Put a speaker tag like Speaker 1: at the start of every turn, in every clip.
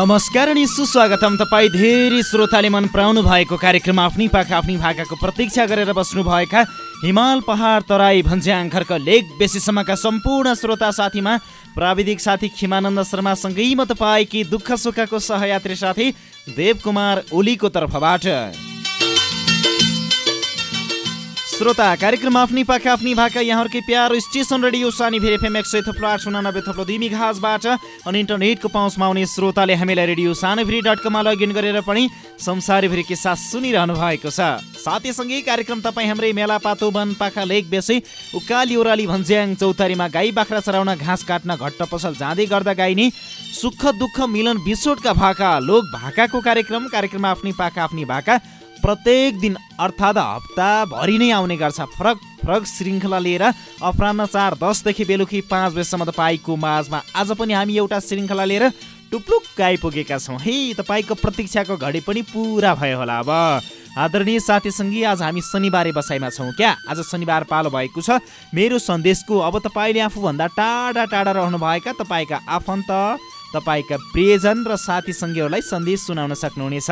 Speaker 1: नमस्कार अनि सुस्वागतम तपाईँ धेरै श्रोताले मन पराउनु भएको कार्यक्रम आफ्नै पाखा आफ्नै भाकाको प्रतीक्षा गरेर बस्नुभएका हिमाल पहाड तराई भन्ज्याङ खर्क लेक बेसीसम्मका सम्पूर्ण श्रोता साथीमा प्राविधिक साथी खिमानन्द शर्मासँगै म तपाईँकी दुःख सुखको सहयात्री साथी देवकुमार ओलीको तर्फबाट। श्रोता कार्यक्रम आफ्नै पाखा आफ्नै भाका यहाँहरूकै प्यारो स्टेसन रेडियो सानी भेर एफएम एक सय थप्लो आठ उनानब्बे थप्लो दुई घाँसबाट अनि इन्टरनेटको पहुँचमा आउने श्रोताले हामीलाई रेडियो सानोभिरी डट कममा लगइन गरेर पनि संसारभरि के साथ सुनिरहनु भएको छ। साथैसँगै कार्यक्रम तपाईँ हाम्रै मेला पातो वन पाखा लेक बेसी उकाली ओराली भन्ज्याङ चौतारीमा गाई बाख्रा चराउन घाँस काट्न घट्ट पसल जाँदै गर्दा गाइने सुख दुःख मिलन बिछोटका भाका लोक भाकाको कार्यक्रम कार्यक्रम आफ्नै पाखा आफ्नै भाका प्रत्येक दिन अर्थात् हप्ताभरि नै आउने गर्छ। फरक फरक श्रृङ्खला लिएर अपरान्न चार दसदेखि बेलुकी पाँच बजीसम्म तपाईँको माझमा आज पनि हामी एउटा श्रृङ्खला लिएर टुप्लुक्क आइपुगेका छौँ। है तपाईँको प्रतीक्षाको घडी पनि पुरा भयो होला अब। आदरणीय साथीसँगै आज हामी शनिबारे बसाइमा छौँ क्या? आज शनिबार पालो भएको छ। मेरो सन्देशको अब तपाईँले आफूभन्दा टाढा टाढा रहनुभएका तपाईँका आफन्त तपाईँका प्रियजन र साथी सङ्गीहरूलाई सन्देश सुनाउन सक्नुहुनेछ।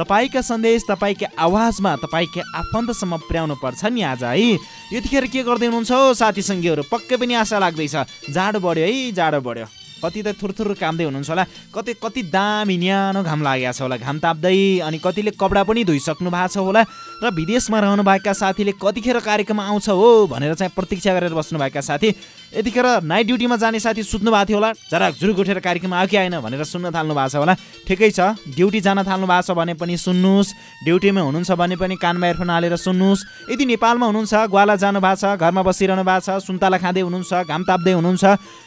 Speaker 1: तपाईँका सन्देश तपाईँको आवाजमा तपाईँको आफन्तसम्म पुर्याउनु पर्छ नि आज है? यतिखेर के गर्दै हुनुहुन्छ हौ साथी सङ्गीहरू पक्कै पनि आशा लाग्दैछ। जाडो बढ्यो है? जाडो बढ्यो। कति त थुरथुर कामदै हुनुहुन्छ होला। कति कति दामी न्यानो घाम लागेको छ होला। घाम ताप्दै अनि कतिले कपडा पनि धोइसक्नु भएको छ होला। र विदेशमा रहनुभएका साथीले कतिखेर कार्यक्रम आउँछ हो भनेर चाहिँ प्रतीक्षा गरेर बस्नुभएका साथी। यतिखेर नाइट ड्युटीमा जाने साथी सुत्नु भएको थियो होला। जरा झुरुक उठेर कार्यक्रम आयो कि आएन भनेर सुन्न थाल्नु भएको छ होला। ठिकै छ ड्युटी जान थाल्नु भएको छ भने पनि सुन्नुहोस्। ड्युटीमा हुनुहुन्छ भने पनि कानमा एयरफोन हालेर सुन्नुहोस्। यदि नेपालमा हुनुहुन्छ ग्वाला जानु भएको छ घरमा बसिरहनु भएको छ सुन्तला खाँदै हुनुहुन्छ घाम ताप्दै हुनुहुन्छ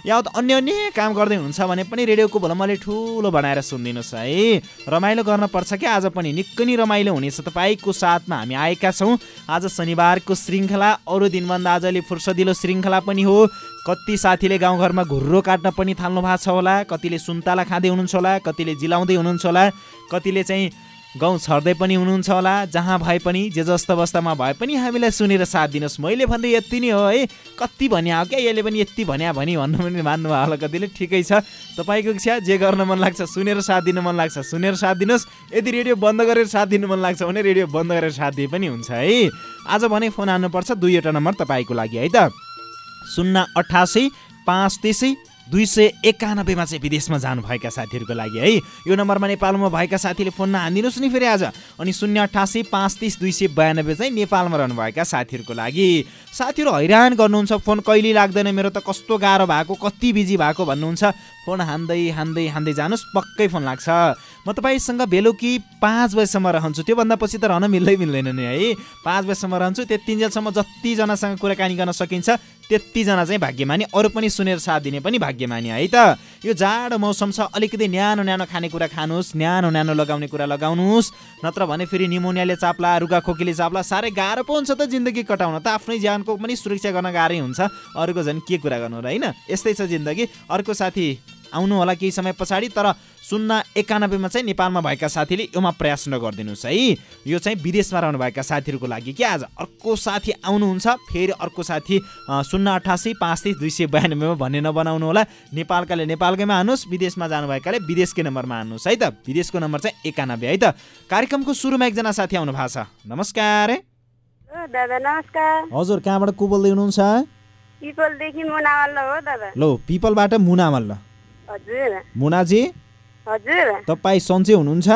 Speaker 1: या अन्य अन्य काम गर्दै हुनुहुन्छ भने पनि रेडियोको भोलमले ठुलो बनाएर सुनिदिनुहोस् है। रमाइलो गर्न पर्छ क्या आज पनि निकै नै रमाइलो हुनेछ। तपाईँको साथमा हामी आएका छौँ। आज शनिबारको श्रृङ्खला अरू दिनभन्दा आजले फुर्सदिलो श्रृङ्खला पनि हो। कति साथीले गाउँघरमा घुर्रो काट्न पनि थाल्नु भएको छ होला कतिले सुन्तला खाँदै हुनुहुन्छ होला कतिले जिलाउँदै हुनुहुन्छ होला कतिले चाहिँ गाउँ छर्दै पनि हुनुहुन्छ होला जहाँ भए पनि जे जस्तो अवस्थामा भए पनि हामीलाई सुनेर साथ दिनुहोस्। मैले भन्दै यति नै हो है। कति भन्या हो क्या? यसले पनि यति भन्या भनी भन्नु पनि मान्नुभयो होला कतिले। ठिकै छ। तपाईँको इच्छा जे गर्न मन लाग्छ सुनेर साथ दिनु मन लाग्छ। सुनेर साथ दिनुहोस्। यदि रेडियो बन्द गरेर साथ दिनु मन लाग्छ भने रेडियो बन्द गरेर साथ दिए पनि हुन्छ है। आज भने फोन हान्नुपर्छ दुईवटा नम्बर तपाईँको लागि है त। शून्य अठासी पाँच तिसी दुई सय एकानब्बेमा चाहिँ विदेशमा जानुभएका साथीहरूको लागि है। यो नम्बरमा नेपालमा भएका साथीले फोन नहानिदिनुहोस् नि फेरि आज। अनि शून्य अठासी पाँच तिस दुई सय बयानब्बे चाहिँ नेपालमा रहनुभएका साथीहरूको लागि। साथीहरू हैरान गर्नुहुन्छ फोन कहिले लाग्दैन मेरो त कस्तो गाह्रो भएको कति बिजी भएको भन्नुहुन्छ। फोन हान्दै हान्दै हान्दै जानुहोस्। पक्कै फोन लाग्छ। म तपाईँसँग बेलुकी पाँच बजीसम्म रहन्छु। त्योभन्दा पछि त रहन मिल्दै मिल्दैन नि है। पाँच बजीसम्म रहन्छु त्यतिन्जेलसम्म जतिजनासँग कुराकानी गर्न सकिन्छ त्यतिजना चाहिँ भाग्यमानी। अरू पनि सुनेर साथ दिने पनि भाग्यमानी है त। यो जाडो मौसम छ अलिकति न्यानो न्यानो खानेकुरा खानुहोस् न्यानो न्यानो लगाउने कुरा लगाउनुहोस्। नत्र भने फेरि निमोनियाले चाप्ला रुगा खोकीले चाप्ला साह्रै गाह्रो पो हुन्छ त जिन्दगी कटाउन त। आफ्नै ज्यानको पनि सुरक्षा गर्न गाह्रै हुन्छ। अरूको झन् के कुरा गर्नु र होइन? यस्तै छ जिन्दगी। अर्को साथी आउनु होला केही समय पछाडि तर शून्य एकानब्बेमा चाहिँ नेपालमा भएका साथीले योमा प्रयास नगरिदिनुहोस् है। यो चाहिँ विदेशमा रहनुभएका साथीहरूको लागि कि आज अर्को साथी आउनुहुन्छ फेरि अर्को साथी शून्य अठासी पाँच तिस दुई सय बयानब्बेमा भन्ने नबनाउनु होला नेपालकाले नेपालकैमा हान्नुहोस् विदेशमा जानुभएकाले विदेशकै नम्बरमा हान्नुहोस् है त। विदेशको नम्बर चाहिँ एकानब्बे है त। कार्यक्रमको सुरुमा एकजना साथी आउनु भएको छ। नमस्कार
Speaker 2: दादा नमस्कार।
Speaker 1: हजुर कहाँबाट को बोल्दै हुनुहुन्छ?
Speaker 2: पिपलदेखि मुनावल्ल हो दादा।
Speaker 1: लो पिपलबाट मुना मल्ल
Speaker 2: हजुर।
Speaker 1: मुनाजी?
Speaker 2: हजुर।
Speaker 1: तपाईँ सन्चै हुनुहुन्छ?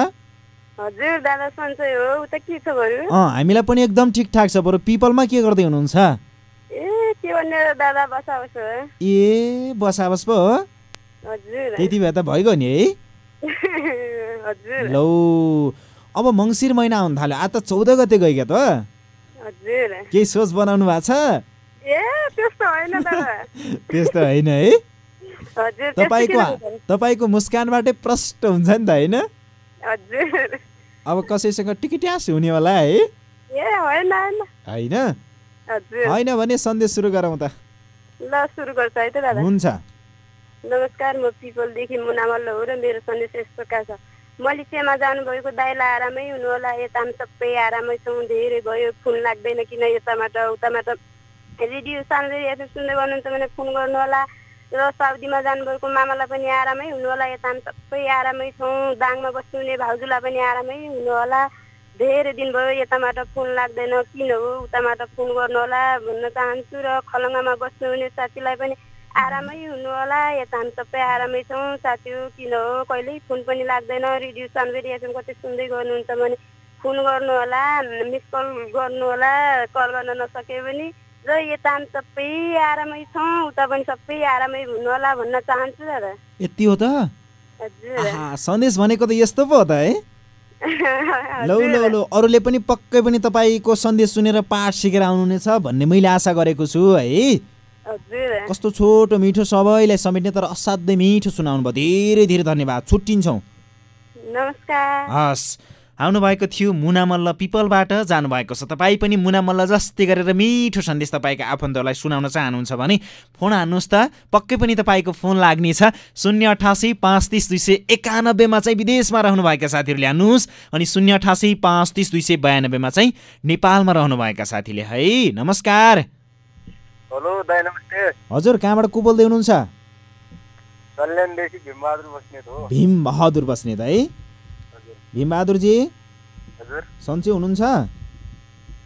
Speaker 2: हजुर दादा सन्चै हो। उता के छ बरु?
Speaker 1: अँ हामीलाई पनि एकदम ठिकठाक छ बरु। पिपलमा के गर्दै हुनुहुन्छ?
Speaker 2: ए के दादा हो।
Speaker 1: ए बसाबस पो हो।
Speaker 2: हजुर।
Speaker 1: त्यति भए त भइगयो नि है।
Speaker 2: हजुर।
Speaker 1: लौ अब मङ्सिर महिना आउनु थाल्यो। आज त चौध गते गइगयो त
Speaker 2: हजुर।
Speaker 1: केही सोच बनाउनु भएको छ?
Speaker 2: ए त्यस्तो होइन
Speaker 1: है। तपाईँको? तपाईँको मुस्कानबाटै प्रष्ट हुन्छ नि त होइन? अब कसैसँग टिकिट्यास हुने होला है?
Speaker 2: होइन होइन।
Speaker 1: भने सन्देश सुरु गरौँ त।
Speaker 2: ल सुरु गर्छ है त दादा।
Speaker 1: हुन्छ।
Speaker 2: नमस्कार म पिपलदेखि मुनामल्ल हो र मेरो सन्देश यस प्रकार छ? मलेसियामा जानुभएको दाइलाई आरामै हुनु होला यता पनि सबै आरामै छौँ धेरै भयो फोन लाग्दैन किन यताबाट उताबाट। रेडियो सानोदेखि सुन्दै गर्नुहुन्छ भने फोन गर्नु होला।
Speaker 3: र साउदीमा जानुभएको मामालाई पनि आरामै हुनु होला यता हामी सबै आरामै छौँ। दाङमा बस्नुहुने भाउजूलाई पनि आरामै हुनु होला धेरै दिन भयो यताबाट फोन लाग्दैन किन हो? उताबाट फोन गर्नु होला भन्न चाहन्छु र खलङ्गामा बस्नुहुने साथीलाई पनि आरामै हुनु होला यता हामी सबै आरामै छौँ। साथी हो किन हो? कहिल्यै फोन पनि लाग्दैन। रेडियो सानबेरी कतै सुन्दै गर्नुहुन्छ भने फोन गर्नु होला मिस कल गर्नु होला कल गर्न नसके पनि र यता हामी सबै आरामै छौँ उता पनि सबै आरामै हुनु होला भन्न चाहन्छु दादा
Speaker 1: यति हो त? सन्देश भनेको त यस्तो पो हो त है? लौ लौ लौ अरूले पनि पक्कै पनि तपाईँको सन्देश सुनेर पाठ सिकेर आउनुहुनेछ भन्ने मैले आशा गरेको छु है? कस्तो छोटो मिठो सबैलाई समेट्ने तर असाध्यै मिठो सुनाउनु भयो धेरै धेरै धन्यवाद। छुट्टिन्छौँ।
Speaker 3: नमस्कार।
Speaker 1: हस्। आउनुभएको थियो मुना मल्ल पिपलबाट। जानुभएको छ तपाईँ पनि मुना मल्ल जस्तै गरेर मिठो सन्देश तपाईँको आफन्तहरूलाई सुनाउन चाहनुहुन्छ भने फोन हान्नुहोस् त। पक्कै पनि तपाईँको फोन लाग्नेछ शून्य अठासी पाँच तिस दुई सय एकानब्बेमा चाहिँ विदेशमा रहनुभएका साथीहरूले हान्नुहोस् अनि शून्य अठासी पाँच तिस दुई सय बयानब्बेमा चाहिँ नेपालमा रहनुभएका साथीले। है नमस्कार।
Speaker 4: हेलो दाइ नमस्ते।
Speaker 1: हजुर कहाँबाट को बोल्दै हुनुहुन्छ
Speaker 4: भीमबहादुर बस्नेत हो
Speaker 1: भीम बहादुर बस्नेत है
Speaker 4: हजुर
Speaker 1: भीमबहादुरजी
Speaker 4: हजुर।
Speaker 1: सन्चै हुनुहुन्छ?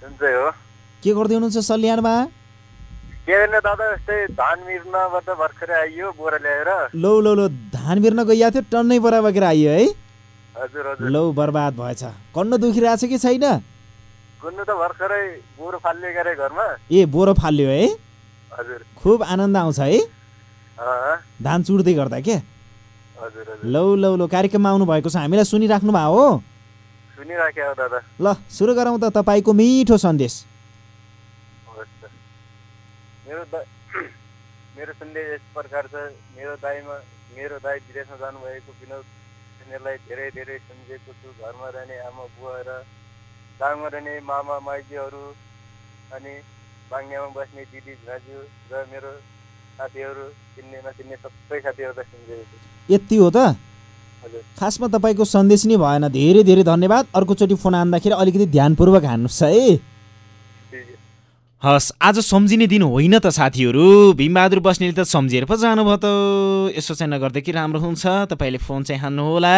Speaker 4: सुन्छै हो।
Speaker 1: के गर्दै हुनुहुन्छ सल्यानमा?
Speaker 4: के गर्ने दादा यस्तै धान मिर्नबाट भर्खरै आइयो बोरा ल्याएर।
Speaker 1: लौ लौ लौ धान बिर्न गइएको थियो टन्नै बरा बगेर आइयो है।
Speaker 4: हजुर हजुर।
Speaker 1: लौ बर्बाद भएछ। कन्न दुखिरहेछ कि छैन?
Speaker 4: गुन्नु त भर्खरै बोरो फाल्ने गरे घरमा।
Speaker 1: ए बोरो फाल्यो है?
Speaker 4: हजुर।
Speaker 1: खुब आनन्द आउँछ है? धान चुड्दै गर्दा के? लौ लौ लौ कार्यक्रममा आउनु भएको छ। हामीलाई सुनिराख्नु भयो हो? ल सुरु गरौँ त तपाईँको मिठो सन्देश।
Speaker 4: मेरो दा मेरो सन्देश यस प्रकार छ। मेरो दाईमा मेरो दाई विदेशमा जानुभएको विनोद उनीहरूलाई धेरै धेरै सम्झेको छु। घरमा रहने आमा बुवा र गाउँमा रहने मामा माइजूहरू अनि बाङ्गामा बस्ने दिदी दाजु र मेरो साथीहरू चिन्ने नचिन्ने सबै साथीहरूलाई सम्झेको छु।
Speaker 1: यति हो त।
Speaker 4: हजुर।
Speaker 1: खासमा तपाईँको सन्देश नै भएन। धेरै धेरै धन्यवाद। अर्कोचोटि फोन हान्दाखेरि अलिकति ध्यानपूर्वक हान्नुहोस् है। हस् आज सम्झिने दिन होइन त साथीहरू। भीमबहादुर बस्नेले त सम्झेर पो जानुभयो त। यसो चाहिँ नगर्दा के राम्रो हुन्छ। तपाईँले फोन चाहिँ हान्नुहोला।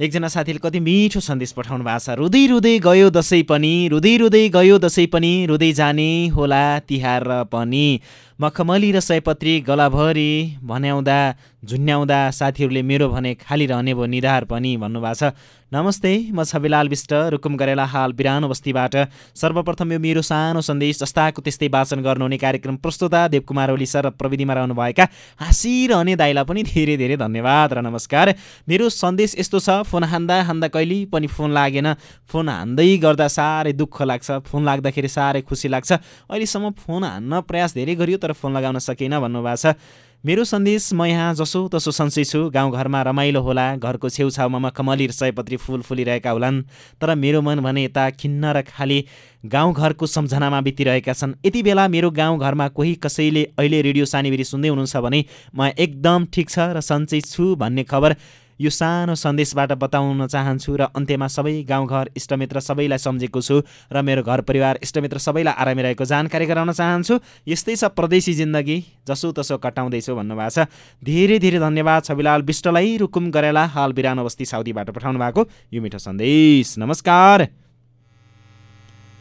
Speaker 1: एकजना साथीले कति मिठो सन्देश पठाउनु भएको छ। रुँदै रुँदै गयो दसैँ पनि। रुँदै रुँदै गयो दसैँ पनि। रुँदै जाने होला तिहार र पनि। मखमली र सयपत्री गलाभरि भन्याउँदा झुन्याउँदा साथीहरूले मेरो भने खाली रहने भयो निधार पनि भन्नुभएको छ। नमस्ते म छविलाल विष्ट रुकुम गरेला हाल बिरानो बस्तीबाट। सर्वप्रथम यो मेरो सानो सन्देश जस्ताको त्यस्तै वाचन गर्नुहुने कार्यक्रम प्रस्तुता देवकुमार ओली सर र प्रविधिमा रहनुभएका हाँसिरहने दाईलाई पनि धेरै धेरै धन्यवाद र नमस्कार। मेरो सन्देश यस्तो छ फोन हान्दा हान्दा कहिले पनि फोन लागेन। फोन हान्दै गर्दा साह्रै दुःख लाग्छ फोन लाग्दाखेरि साह्रै खुसी लाग्छ। अहिलेसम्म फोन हान्न प्रयास धेरै गरियो तर फोन लगाउन सकिनँ भन्नुभएको छ। मेरो सन्देश म यहाँ जसो तसो सन्चै छु। गाउँघरमा रमाइलो होला घरको छेउछाउमा मखमली र सयपत्री फुल फुलिरहेका होलान्। तर मेरो मन भने यता खिन्न र खाली गाउँघरको सम्झनामा बितिरहेका छन्। यति बेला मेरो गाउँघरमा कोही कसैले अहिले रेडियो सानीबेरी सुन्दै हुनुहुन्छ भने म एकदम ठिक छ र सन्चै छु भन्ने खबर यो सानो सन्देशबाट बताउन चाहन्छु र अन्त्यमा सबै गाउँघर इष्टमित्र सबैलाई सम्झेको छु र मेरो घर परिवार इष्टमित्र सबैलाई आरामी रहेको जानकारी गराउन चाहन्छु। यस्तै छ प्रदेशी जिन्दगी जसो तसो कटाउँदैछु। भन्नुभएको छ। धेरै धेरै धन्यवाद छविलाल विष्टलाई। रुकुम गरेला हाल बिरानो बस्ती साउदीबाट पठाउनु भएको यो मिठो सन्देश। नमस्कार।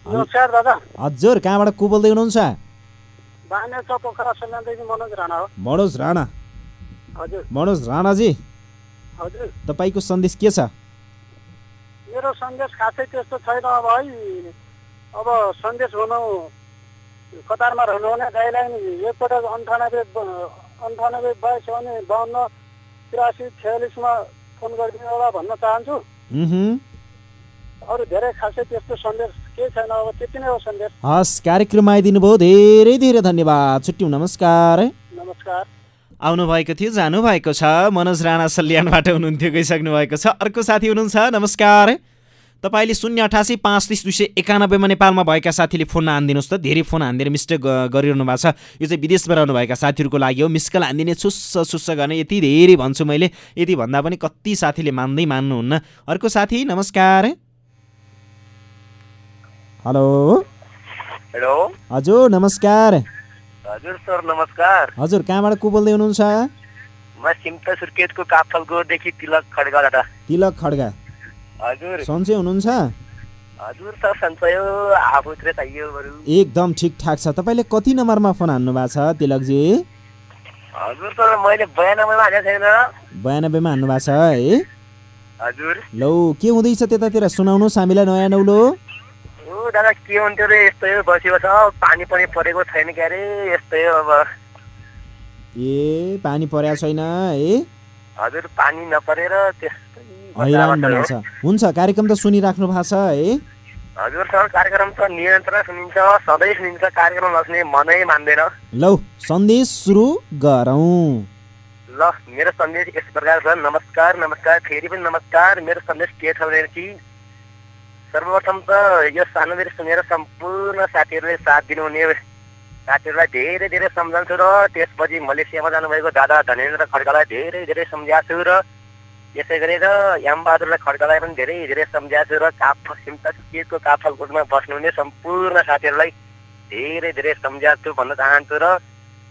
Speaker 4: नमस्कार दादा।
Speaker 1: हजुर कहाँबाट को बोल्दै हुनुहुन्छ
Speaker 4: मनोज राणा हो।
Speaker 1: मनोज राणा।
Speaker 4: हजुर।
Speaker 1: मनोज राणाजी
Speaker 4: हजुर।
Speaker 1: तपाईँको सन्देश के छ?
Speaker 4: मेरो सन्देश खासै त्यस्तो छैन अब है। अब सन्देश हुनु कतारमा रहनुहुने नि एकपल्ट अन्ठानब्बे अन्ठानब्बे बाइस अनि बाहन्न तिरासी छयालिसमा फोन गरिदिनु होला भन्न चाहन्छु। अरू धेरै खासै त्यस्तो सन्देश केही छैन अब त्यति नै हो सन्देश।
Speaker 1: हस् कार्यक्रममा आइदिनु भयो धेरै धेरै धन्यवाद। छुट्यौँ नमस्कार।
Speaker 4: नमस्कार।
Speaker 1: आउनुभएको थियो जानुभएको छ। मनोज राणा सल्यानबाट हुनुहुन्थ्यो गइसक्नु भएको छ। अर्को साथी हुनुहुन्छ नमस्कार। तपाईँले शून्य अठासी पाँच तिस दुई सय एकानब्बेमा नेपालमा भएका साथीले फोन हानिदिनुहोस् त। धेरै फोन हानिदिएर मिस्टेक गरिरहनु भएको छ। यो चाहिँ विदेशमा रहनुभएका साथीहरूको लागि हो। मिसकल हानिदिने छुस्स छुस्स गर्ने यति धेरै भन्छु मैले। यति भन्दा पनि कति साथीले मान्दै मान्नुहुन्न। अर्को साथी नमस्कार। हेलो।
Speaker 4: हेलो।
Speaker 1: हजुर नमस्कार।
Speaker 5: हजुर सर नमस्कार।
Speaker 1: हजुर कहाँबाट को बोल्दै हुनुहुन्छ?
Speaker 5: म सिम्ता सुर्केतको काफलगोदेखि तिलक खड्गाबाट।
Speaker 1: तिलक खड्गा।
Speaker 5: हजुर।
Speaker 1: सन्चै हुनुहुन्छ?
Speaker 5: हजुर सर सन्चय आफूतिर चाहियो बरु।
Speaker 1: एकदम ठिकठाक छ। तपाईँले कति नम्बरमा फोन हान्नु भएको छ तिलकजी?
Speaker 5: हजुर सर मैले बयानब्बेमा हालेको छैन।
Speaker 1: बयानब्बेमा हान्नु भएको छ है?
Speaker 5: हजुर।
Speaker 1: लौ के हुँदैछ त्यतातिर? सुनाउनुहोस् हामीलाई नयाँ नौलो।
Speaker 5: ओ दादा के हुन्थ्यो रे? यस्तै हो बसी बस पानी पनि परेको छैन क्या अरे यस्तै हो अब।
Speaker 1: ए पानी परेको छैन है?
Speaker 5: हजुर पानी नपरेर त्यस्तै
Speaker 1: हैरान। बनाउँछ हुन्छ कार्यक्रम त सुनिराख्नु भएको छ है?
Speaker 5: हजुर सर कार्यक्रम त निरन्तर सुनिन्छ सधैँ सुनिन्छ कार्यक्रम नसुने मनै मान्दैन।
Speaker 1: लौ सन्देश सुरु गरौँ।
Speaker 5: ल मेरो सन्देश यस प्रकार छ। नमस्कार नमस्कार फेरि पनि नमस्कार। मेरो सन्देश के छ भने कि सर्वप्रथम त यो सानोदेखि सुनेर सम्पूर्ण साथीहरूले साथ दिनुहुने साथीहरूलाई धेरै धेरै सम्झाउँछु र त्यसपछि मलेसियामा जानुभएको दादा धनेन्द्र खड्कालाई धेरै धेरै सम्झाएको छु र यसै गरेर यामबहादुरलाई खड्कालाई पनि धेरै धेरै सम्झाएको छु र काफ सिम्ता सुकिएको काफलकोटमा बस्नुहुने सम्पूर्ण साथीहरूलाई धेरै धेरै सम्झाएको छु भन्न चाहन्छु र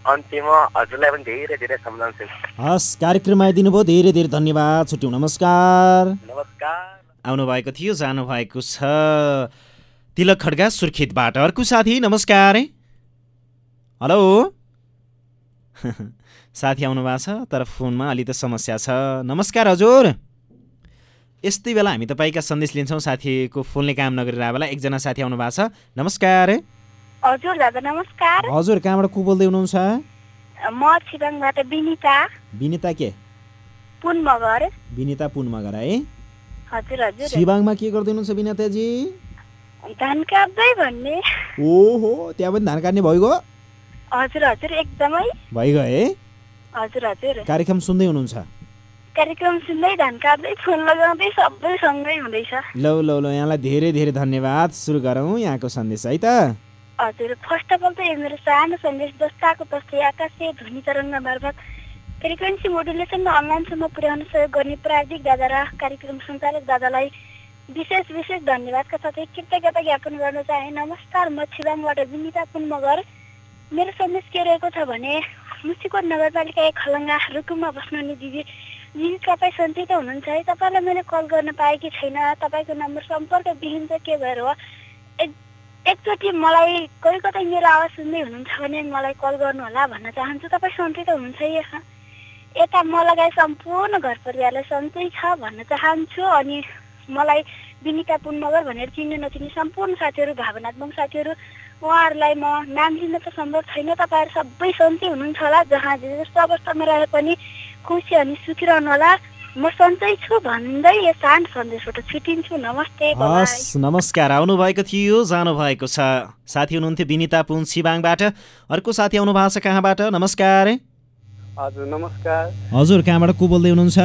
Speaker 5: अन्त्यमा हजुरलाई पनि धेरै धेरै सम्झाउँछु।
Speaker 1: हस् कार्यक्रममा आइदिनु भयो। धेरै धेरै धन्यवाद। छुट्यौँ नमस्कार।
Speaker 5: नमस्कार।
Speaker 1: आउनुभएको थियो जानुभएको छ। तिलक खड्गा सुर्खेतबाट अर्को साथी नमस्कार। हेलो? साथी आउनु भएको छ तर फोनमा अलि त समस्या छ। नमस्कार हजुर। यस्तै बेला हामी तपाईँका सन्देश लिन्छौँ साथीको फोनले काम नगरेर बेला एकजना साथी आउनु भएको छ। नमस्कार।
Speaker 2: हजुर दादा नमस्कार।
Speaker 1: हजुर कहाँबाट को बोल्दै हुनुहुन्छ?
Speaker 2: म छिबाङबाट विनिता
Speaker 1: विनिता के?
Speaker 2: पुन मगर।
Speaker 1: विनिता पुन मगर है?
Speaker 2: हजुर हजुर।
Speaker 1: छिबाङमा के गर्दै हुनुहुन्छ विनिताजी
Speaker 2: धान काट्दै भन्ने।
Speaker 1: ओहो त्यहाँ पनि धान काट्ने भइगयो?
Speaker 2: हजुर हजुर एकदमै।
Speaker 1: भइगयो है?
Speaker 2: हजुर हजुर।
Speaker 1: कार्यक्रम सुन्दै हुनुहुन्छ?
Speaker 2: कार्यक्रम सुन्दै धान काट्दै फोन लगाउँदै सबै सँगै हुँदैछ।
Speaker 1: लौ लौ लौ यहाँलाई धेरै धेरै धन्यवाद। सुरु गरौँ यहाँको सन्देश है त?
Speaker 2: हजुर फर्स्ट अफ अल त यो मेरो सानो सन्देश जस्ताको तस्तै आकाशीय ध्वनि तरङ्ग मार्फत फ्रिक्वेन्सी मोडुलेसन र अनलाइनसम्म पुर्याउन सहयोग गर्ने प्राविधिक दादा र कार्यक्रम सञ्चालक दादालाई विशेष विशेष धन्यवादका साथै कृतज्ञता ज्ञापन गर्न चाहे। नमस्कार म छिबाङबाट विनिता पुन मगर मेरो सन्देश के रहेको छ भने मुसिकोट नगरपालिका एक खलङ्गा रुकुममा बस्नुहुने दिदी। दिदी तपाईँ त हुनुहुन्छ है तपाईँलाई मैले कल गर्न पाएकी छैन। तपाईँको नम्बर सम्पर्क विहीन चाहिँ के भएर हो? एक एकचोटि मलाई कोही कतै मेरो आवाज सुन्दै हुनुहुन्छ भने मलाई कल गर्नुहोला भन्न चाहन्छु। तपाईँ त हुनुहुन्छ यहाँ। यता म लगाए सम्पूर्ण घर परिवारलाई सन्चै छ भन्न चाहन्छु अनि मलाई विनिता पुन मगर भनेर चिन्ने नचिन्ने सम्पूर्ण साथीहरू भावनात्मक साथीहरू उहाँहरूलाई म नाम लिन त सम्भव छैन तपाईँहरू सबै सन्चै हुनुहुन्छ होला जहाँ जे जस्तो अवस्थामा रहे पनि खुसी अनि सुखी रहनु होला। म सन्चै छु भन्दै यो सानो सन्देशबाट छुटिन्छु। नमस्ते
Speaker 1: हस् नमस्कार। आउनुभएको थियो जानुभएको छ। साथी हुनुहुन्थ्यो विनिता पुन छिबाङबाट अर्को साथी आउनु भएको छ कहाँबाट? नमस्कार।
Speaker 5: हजुर नमस्कार।
Speaker 1: हजुर कहाँबाट को बोल्दै हुनुहुन्छ?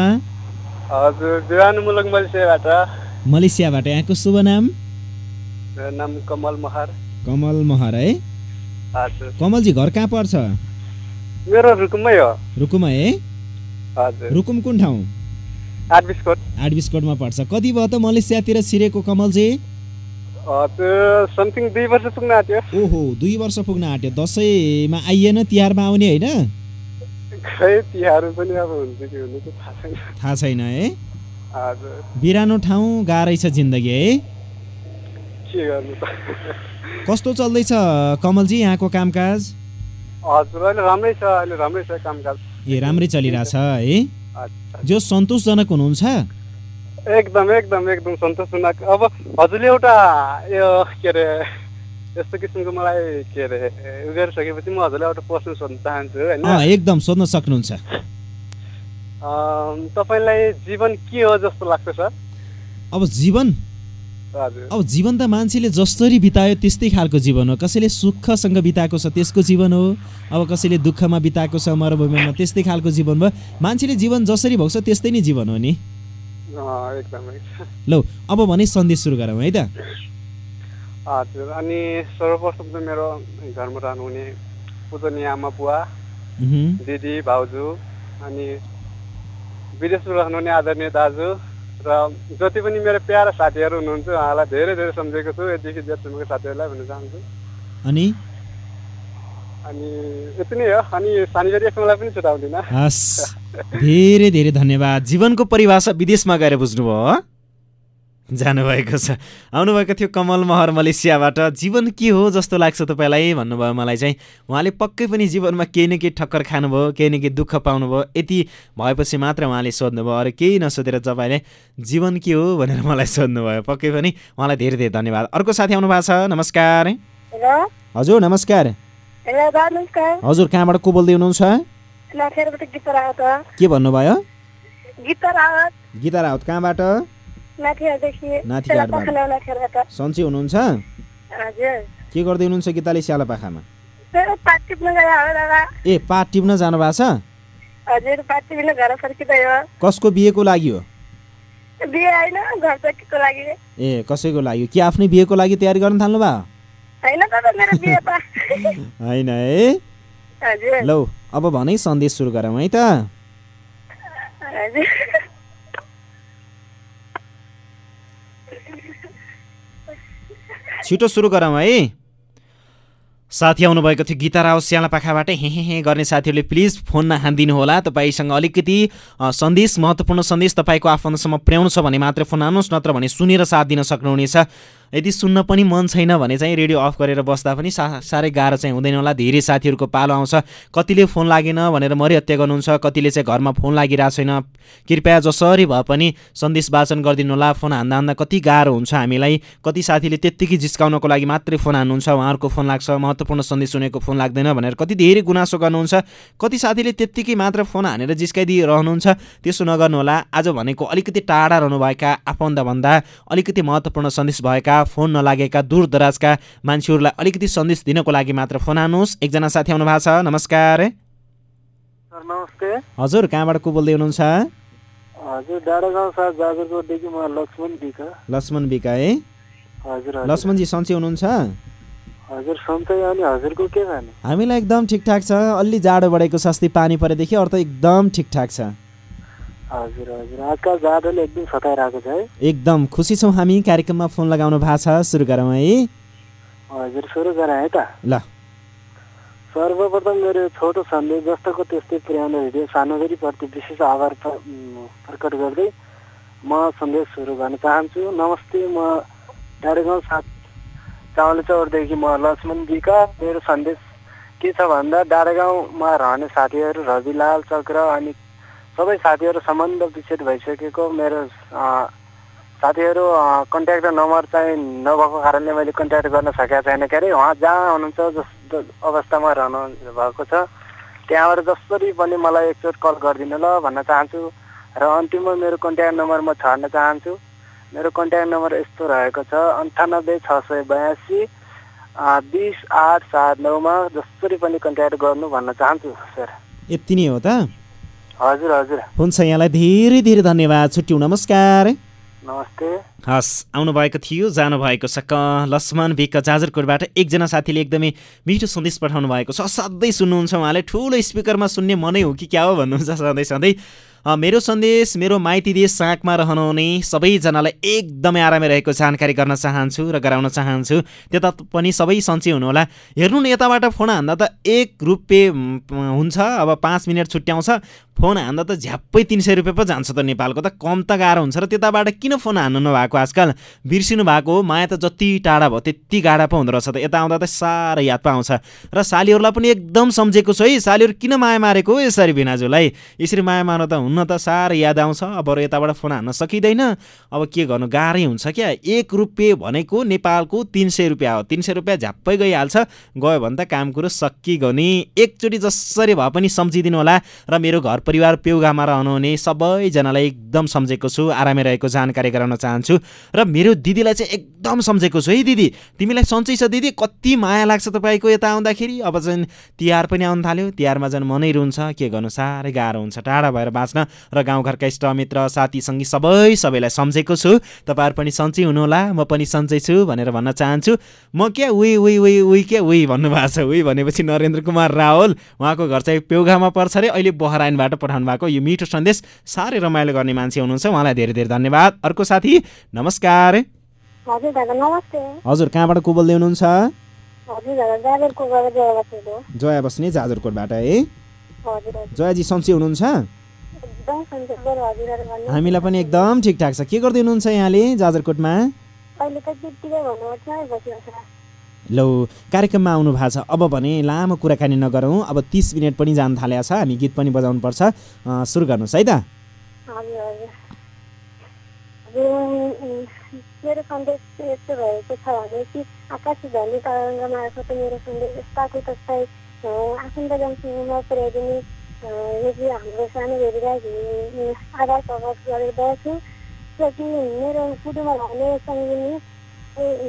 Speaker 5: हजुर विमानमूलक मलेसियाबाट।
Speaker 1: मलेसियाबाट। यहाँको शुभ नाम?
Speaker 5: मेरो नाम कमल महर।
Speaker 1: कमल महर है कमलजी घर कहाँ पर्छ?
Speaker 5: मेरो रुकुममै हो।
Speaker 1: रुकुम? है रुकुम कुन ठाउँ?
Speaker 5: आर्बिसकोट
Speaker 1: आडबिस्कोटमा पर्छ। कति भयो त मलेसियातिर छिरेको कमलजी?
Speaker 5: समथिङ दुई वर्ष पुग्न आँट्यो।
Speaker 1: ओहो दुई वर्ष पुग्न आँट्यो। दसैँमा आइएन तिहारमा आउने होइन?
Speaker 5: थाहा छैन।
Speaker 1: है? बिरानो ठाउँ गाह्रै छ जिन्दगी है?
Speaker 5: के गर्नु त?
Speaker 1: कस्तो चल्दैछ कमलजी यहाँको कामकाज?
Speaker 5: हजुर अहिले राम्रै छ अहिले राम्रै छ कामकाज।
Speaker 1: ए राम्रै चलिरहेछ है। जो सन्तोषजनक हुनुहुन्छ?
Speaker 5: एकदम एकदम एकदम सन्तोषजनक। अब हजुरले एउटा यो के अरे यस्तो किसिमको मलाई के अरे उयो गरिसकेपछि म हजुरलाई एउटा प्रश्न सोध्न चाहन्छु होइन?
Speaker 1: एकदम सोध्न सक्नुहुन्छ।
Speaker 5: तपाईँलाई जीवन के हो जस्तो लाग्छ सर?
Speaker 1: अब जीवन अब जीवन त मान्छेले जसरी बितायो त्यस्तै खालको जीवन हो। कसैले सुखसँग बिताएको छ त्यसको जीवन हो। अब कसैले दुःखमा बिताएको छ मरुभूमिमा त्यस्तै खालको जीवन भयो। मान्छेले जीवन जसरी भएको छ त्यस्तै नै जीवन हो नि। लौ अब भने सन्देश सुरु गरौँ है त।
Speaker 5: हजुर अनि सर्वप्रथम त मेरो घरमा रहनुहुने पूजनीय आमा बुवा दिदी भाउजू अनि विदेशमा रहनुहुने आदरणीय दाजु र जति पनि मेरो प्यारा साथीहरू हुनुहुन्छ उहाँलाई धेरै धेरै सम्झेको छु यतिखेर जेठसम्मको साथीहरूलाई भन्न चाहन्छु।
Speaker 1: अनि?
Speaker 6: अनि यति नै हो अनि शनिबारी एफएमलाई पनि छुटाउँदिनँ
Speaker 1: धेरै धेरै धन्यवाद। जीवनको परिभाषा विदेशमा गएर बुझ्नुभयो? जानुभएको छ। आउनुभएको थियो कमल महर मलेसियाबाट। जीवन के हो जस्तो लाग्छ तपाईँलाई भन्नुभयो मलाई चाहिँ। उहाँले पक्कै पनि जीवनमा केही न केही ठक्कर खानुभयो केही न केही दुःख पाउनुभयो। यति भएपछि मात्र उहाँले सोध्नुभयो अरू केही नसोधेर तपाईँले जीवन के हो भनेर मलाई सोध्नुभयो। पक्कै पनि उहाँलाई धेरै धेरै धन्यवाद। अर्को साथी आउनु भएको छ नमस्कार। हजुर नमस्कार। हजुर कहाँबाट को बोल्दै हुनुहुन्छ? के भन्नुभयो?
Speaker 2: गीता रावत
Speaker 1: कहाँबाट? सन्चै हुनुहुन्छ? के गर्दै हुनुहुन्छ गीताले
Speaker 2: हो दादा।
Speaker 1: ए पात टिप्न छ?
Speaker 2: घर फर्किँदै हो
Speaker 1: कसको बिहेको लागि हो? ए कसैको लागि? के आफ्नै बिहेको लागि तयारी गर्न थाल्नु भयो?
Speaker 2: होइन
Speaker 1: है? लौ अब भनै सन्देश सुरु गरौँ है त
Speaker 2: हजुर
Speaker 1: छिटो सुरु गरौँ है। साथी आउनुभएको थियो गीता राव स्यालापाखाबाट हे हे हे गर्ने साथीहरूले प्लिज फोन नहानिदिनु होला। तपाईँसँग अलिकति सन्देश महत्त्वपूर्ण सन्देश तपाईँको आफन्तसम्म पुर्याउनु छ भने मात्रै फोन हान्नुहोस् नत्र भने सुनेर साथ दिन सक्नुहुनेछ। यदि सुन्न पनि मन छैन भने चाहिँ रेडियो अफ गरेर बस्दा पनि सा साह्रै गाह्रो चाहिँ हुँदैन होला। धेरै साथीहरूको पालो आउँछ। कतिले फोन लागेन भनेर मरिहत्या गर्नुहुन्छ। कतिले चाहिँ घरमा फोन लागिरहेको छैन। कृपया जसरी भए पनि सन्देश वाचन गरिदिनु होला। फोन हान्दा हान्दा कति गाह्रो हुन्छ हामीलाई। कति साथीले त्यत्तिकै जिस्काउनको लागि मात्रै फोन हान्नुहुन्छ। उहाँहरूको फोन लाग्छ। महत्त्वपूर्ण सन्देश सुनेको फोन लाग्दैन भनेर कति धेरै गुनासो गर्नुहुन्छ। कति साथीले त्यत्तिकै मात्र फोन हानेर जिस्काइदिइरहनुहुन्छ। त्यसो नगर्नुहोला आज भनेको अलिकति टाढा रहनुभएका आफन्तभन्दा अलिकति महत्त्वपूर्ण सन्देश भएका फोन नलागेका दूरदराजका मान्छेहरूलाई अलिकति सन्देश दिनको लागि मात्र फोन हान्नुहोस् एकजना साथी आउनु भएको छ। नमस्कार।
Speaker 6: नमस्ते।
Speaker 1: हजुर कहाँबाट को बोल्दै हुनुहुन्छ?
Speaker 6: लक्ष्मण बिका
Speaker 1: है? लक्ष्मणजी सन्चै हुनुहुन्छ? हामीलाई एकदम ठिकठाक छ। अलि जाडो बढेको छ अस्ति पानी परेदेखि अरू त एकदम ठिकठाक छ।
Speaker 6: हजुर हजुर। आजकल जाडोले एकदम सताइरहेको छ है।
Speaker 1: एकदम खुसी छौँ हामी कार्यक्रममा फोन लगाउनु भएको छ। सुरु गरौँ है।
Speaker 6: हजुर सुरु गराएँ है त।
Speaker 1: ल।
Speaker 6: सर्वप्रथम मेरो छोटो सन्देश जस्तोको त्यस्तै पुर्याउने हृदय सानोगरीप्रति विशेष आभार प्रकट गर्दै म सन्देश सुरु गर्न चाहन्छु। नमस्ते म डाँडेगाउँ सात चावले चौरदेखि म लक्ष्मण विका मेरो सन्देश के छ भन्दा डाँडेगाउँमा रहने साथीहरू रविलाल चक्र अनि सबै साथीहरू सम्बन्ध विच्छेद भइसकेको मेरो साथीहरू कन्ट्याक्ट नम्बर चाहिँ नभएको कारणले मैले कन्ट्याक्ट गर्न सकेको छैन। के अरे उहाँ जहाँ हुनुहुन्छ जस्तो अवस्थामा रहनु भएको छ त्यहाँबाट जसरी पनि मलाई एकचोटि कल गरिदिनु ल भन्न चाहन्छु। र अन्तिममा मेरो कन्ट्याक्ट नम्बर म छाड्न चाहन्छु। मेरो कन्ट्याक्ट नम्बर यस्तो रहेको छ अन्ठानब्बे छ सय बयासी बिस आठ सात नौमा जसरी पनि कन्ट्याक्ट गर्नु भन्न चाहन्छु सर।
Speaker 1: यति नै हो त?
Speaker 6: हजुर हजुर।
Speaker 1: हुन्छ यहाँलाई धेरै धेरै धन्यवाद छुट्यौँ नमस्कार।
Speaker 6: नमस्ते।
Speaker 1: हस् आउनुभएको थियो जानुभएको छ क लक्ष्मण विक जाजरकोटबाट एकजना साथीले एकदमै मिठो सन्देश पठाउनु भएको छ। असाध्यै सुन्नुहुन्छ उहाँले ठुलो स्पिकरमा सुन्ने मनै हो कि क्या हो भन्नुहुन्छ सधैँ सधैँ। मेरो सन्देश मेरो माइती देश साँकमा रहनुहुने सबैजनालाई एकदमै आरामै रहेको जानकारी गर्न चाहन्छु र गराउन चाहन्छु। त्यता पनि सबै सन्चै हुनुहोला। हेर्नु न यताबाट फोन हान्दा त एक रुपियाँ हुन्छ अब पाँच मिनट छुट्याउँछ फोन हान्दा त झ्याप्पै तिन सय रुपियाँ पो जान्छ त नेपालको त कम त गाह्रो हुन्छ र त्यताबाट किन फोन हान्नु नभएको आजकल? बिर्सिनु भएको हो माया त जति टाढा भयो त्यति गाडा पो हुँदो रहेछ त। यता आउँदा त साह्रै याद पाउँछ र सालीहरूलाई पनि एकदम सम्झेको छु है। सालीहरू किन माया मारेको यसरी भिनाजुलाई? यसरी माया मार्नु त हुन्न त साह्रै याद आउँछ। अब यताबाट फोन हान्न सकिँदैन। अब के गर्नु? गाह्रै हुन्छ क्या। एक रुपियाँ भनेको नेपालको तिन सय रुपियाँ हो। तिन सय रुपियाँ झ्याप्पै गइहाल्छ। गयो भने त काम कुरो सकिगयो नि एकचोटि जसरी भए पनि सम्झिदिनु होला र मेरो घर परिवार पेउगामा रहनुहुने सबैजनालाई एकदम सम्झेको छु। आरामै रहेको जानकारी गराउन चाहन्छु। र मेरो दिदीलाई चाहिँ एकदम सम्झेको छु। है दिदी तिमीलाई सन्चै छ दिदी। कति माया लाग्छ तपाईँको यता आउँदाखेरि। अब चाहिँ तिहार पनि आउनु थाल्यो। तिहारमा झन् मनै रुन्छ। के गर्नु? साह्रै गाह्रो हुन्छ। टाढा भएर बाँच्न र गाउँघरका इष्टमित्र साथी सङ्गी सबै सबैलाई सम्झेको छु। तपाईँहरू पनि सन्चै हुनुहोला म पनि सन्चै छु भनेर भन्न चाहन्छु। म क्या उही उही उही उही क्या उही भन्नुभएको छ? उही भनेपछि नरेन्द्र कुमार रावल उहाँको घर चाहिँ पेउघामा पर्छ अरे। अहिले बहराइनबाट पठाउनु भएको यो मिठो सन्देश साह्रै रमाइलो गर्ने मान्छे हुनुहुन्छ। उहाँलाई धेरै धेरै धन्यवाद। अर्को साथी नमस्कार।
Speaker 2: हजुर दादा नमस्ते।
Speaker 1: हजुर कहाँबाट को बोल्दै हुनुहुन्छ? जया बस्ने जाजरकोटबाट है? जयाजी सन्चै हुनुहुन्छ? हामीलाई पनि एकदम ठिकठाक छ। के गर्दै हुनुहुन्छ यहाँले जाजरकोटमा?
Speaker 7: त
Speaker 1: लौ कार्यक्रममा आउनु भएको छ। अब भने लामो कुराकानी नगरौँ। अब तिस मिनट पनि जान थालेको छ। हामी गीत पनि बजाउनुपर्छ। सुरु गर्नुहोस् है त।
Speaker 7: मेरो सन्देश चाहिँ यस्तो भएको छ भने कि आकाश धनी तरङ्ग मार्फत मेरो सन्देश यस्ताको तस्तै आफन्तजनसँग पुर्याइदिने अ, यो चाहिँ हाम्रो सानो हेरिरहेको आधार प्रभाव गरेको छु र कि मेरो कुटुम्बमा रहने सङ्गिनी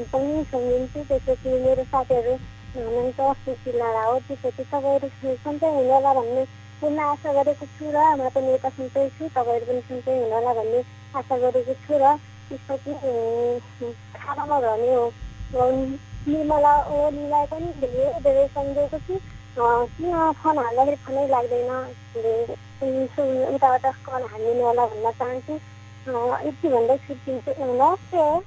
Speaker 7: पनि सम्झिन्छु त्यसपछि मेरो साथीहरू हुनुहुन्छ सुशी लाडा हो त्यसपछि तपाईँहरू सन्चै हुनुहोला भन्ने पूर्ण आशा गरेको छु र म पनि यता सन्चै छु तपाईँहरू पनि सन्चै हुनुहोला भन्ने आशा गरेको छु र त्यसपछि खानामा रहने हो निर्मला ओलीलाई पनि धेरै धेरै सम्झेको छु किन फोन हाल्दाखेरि फोनै लाग्दैन। उताबाट कल हालिदिनु होला भन्न चाहन्छु।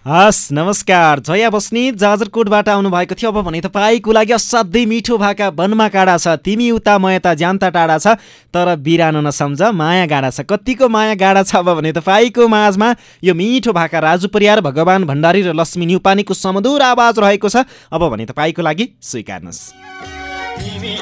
Speaker 1: हस् नमस्कार। जया बस्ने जाजरकोटबाट आउनुभएको थियो। अब भने तपाईँको लागि असाध्यै मिठो भाका वनमा काँडा छ। तिमी उता म यता ज्यान्ता टाढा छ। तर बिरानो नसम्झ माया गाडा छ। कतिको माया गाडा छ अब भने तपाईँको माझमा यो मिठो भाका राजु परियार भगवान भण्डारी र लक्ष्मी न्युपानीको समधुर आवाज रहेको छ। अब भने तपाईँको लागि स्वीकार्नुहोस्।
Speaker 8: रुँदै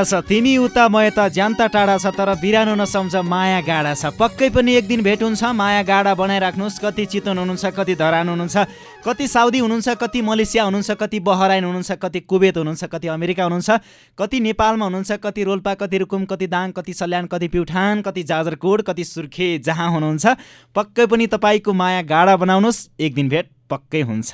Speaker 9: काँडा छ तिमी उता म यता
Speaker 1: ज्यान्ता टाढा छ तर बिरानो नसम्झ माया गाडा छ। पक्कै पनि एक दिन भेट हुन्छ माया गाडा बनाइराख्नुहोस् कति चितवन हुनुहुन्छ कति धरान हुनुहुन्छ कति साउदी हुनुहुन्छ कति मलेसिया हुनुहुन्छ कति बहराइन हुनुहुन्छ कति कुवेत हुनुहुन्छ कति अमेरिका हुनुहुन्छ कति नेपालमा हुनुहुन्छ कति रोल्पा कति रुकुम कति दाङ कति सल्यान कति प्युठान कति जाजरकोट कति सुर्खे जहाँ हुनुहुन्छ पक्कै पनि तपाईँको माया गाडा बनाउनुहोस् एक दिन भेट। पक्कै हुन्छ।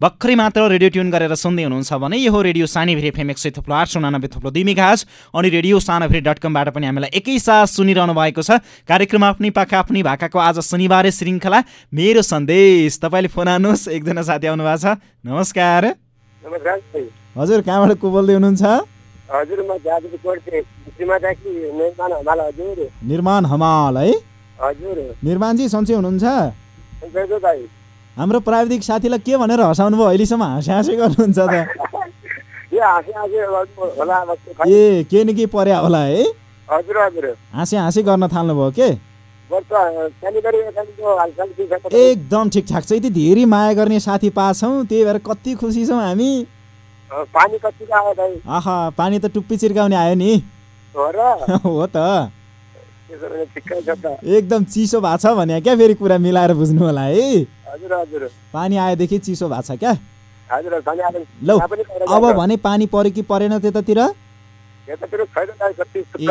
Speaker 1: भर्खरै मात्र रेडियो ट्युन गरेर सुन्दै हुनुहुन्छ भने यो हो रेडियो सानीभेरी एफएम एक सय थप्लो आठ उनानब्बे थप्लो दुई मेघाज अनि रेडियो सानाभेरी डट कमबाट पनि हामीलाई एकैसाथ सुनिरहनु भएको छ। कार्यक्रम आफ्नै पाखा आफ्नै भाकाको आज शनिबारे श्रृङ्खला मेरो सन्देश। तपाईँले फोन हान्नुहोस् एकजना साथी आउनु भएको छ। नमस्कार। हजुर कहाँबाट को बोल्दै हुनुहुन्छ
Speaker 5: निर्माण हमाल
Speaker 1: है?
Speaker 5: हजुर।
Speaker 1: निर्माणजी सन्चै हुनुहुन्छ? हाम्रो प्राविधिक साथीलाई के भनेर हँसाउनु भयो अहिलेसम्म? हाँसी हाँसी गर्नुहुन्छ त। ए के न के पर्या होला है?
Speaker 5: हजुर हजुर।
Speaker 1: हाँसी हाँसी गर्न थाल्नुभयो के? एकदम ठिकठाक छ। यति धेरै माया गर्ने साथी पाछौँ त्यही भएर कति खुसी छौँ हामी।
Speaker 5: पानी
Speaker 1: आहा पानी त टुप्पी चिर्काउने आयो नि।
Speaker 5: हो
Speaker 1: त। एकदम चिसो भएको छ भने क्या फेरि कुरा मिलाएर बुझ्नु होला है? पानी आएदेखि चिसो भएको छ क्या? लौ अब। भने पानी पऱ्यो कि परेन त्यतातिर।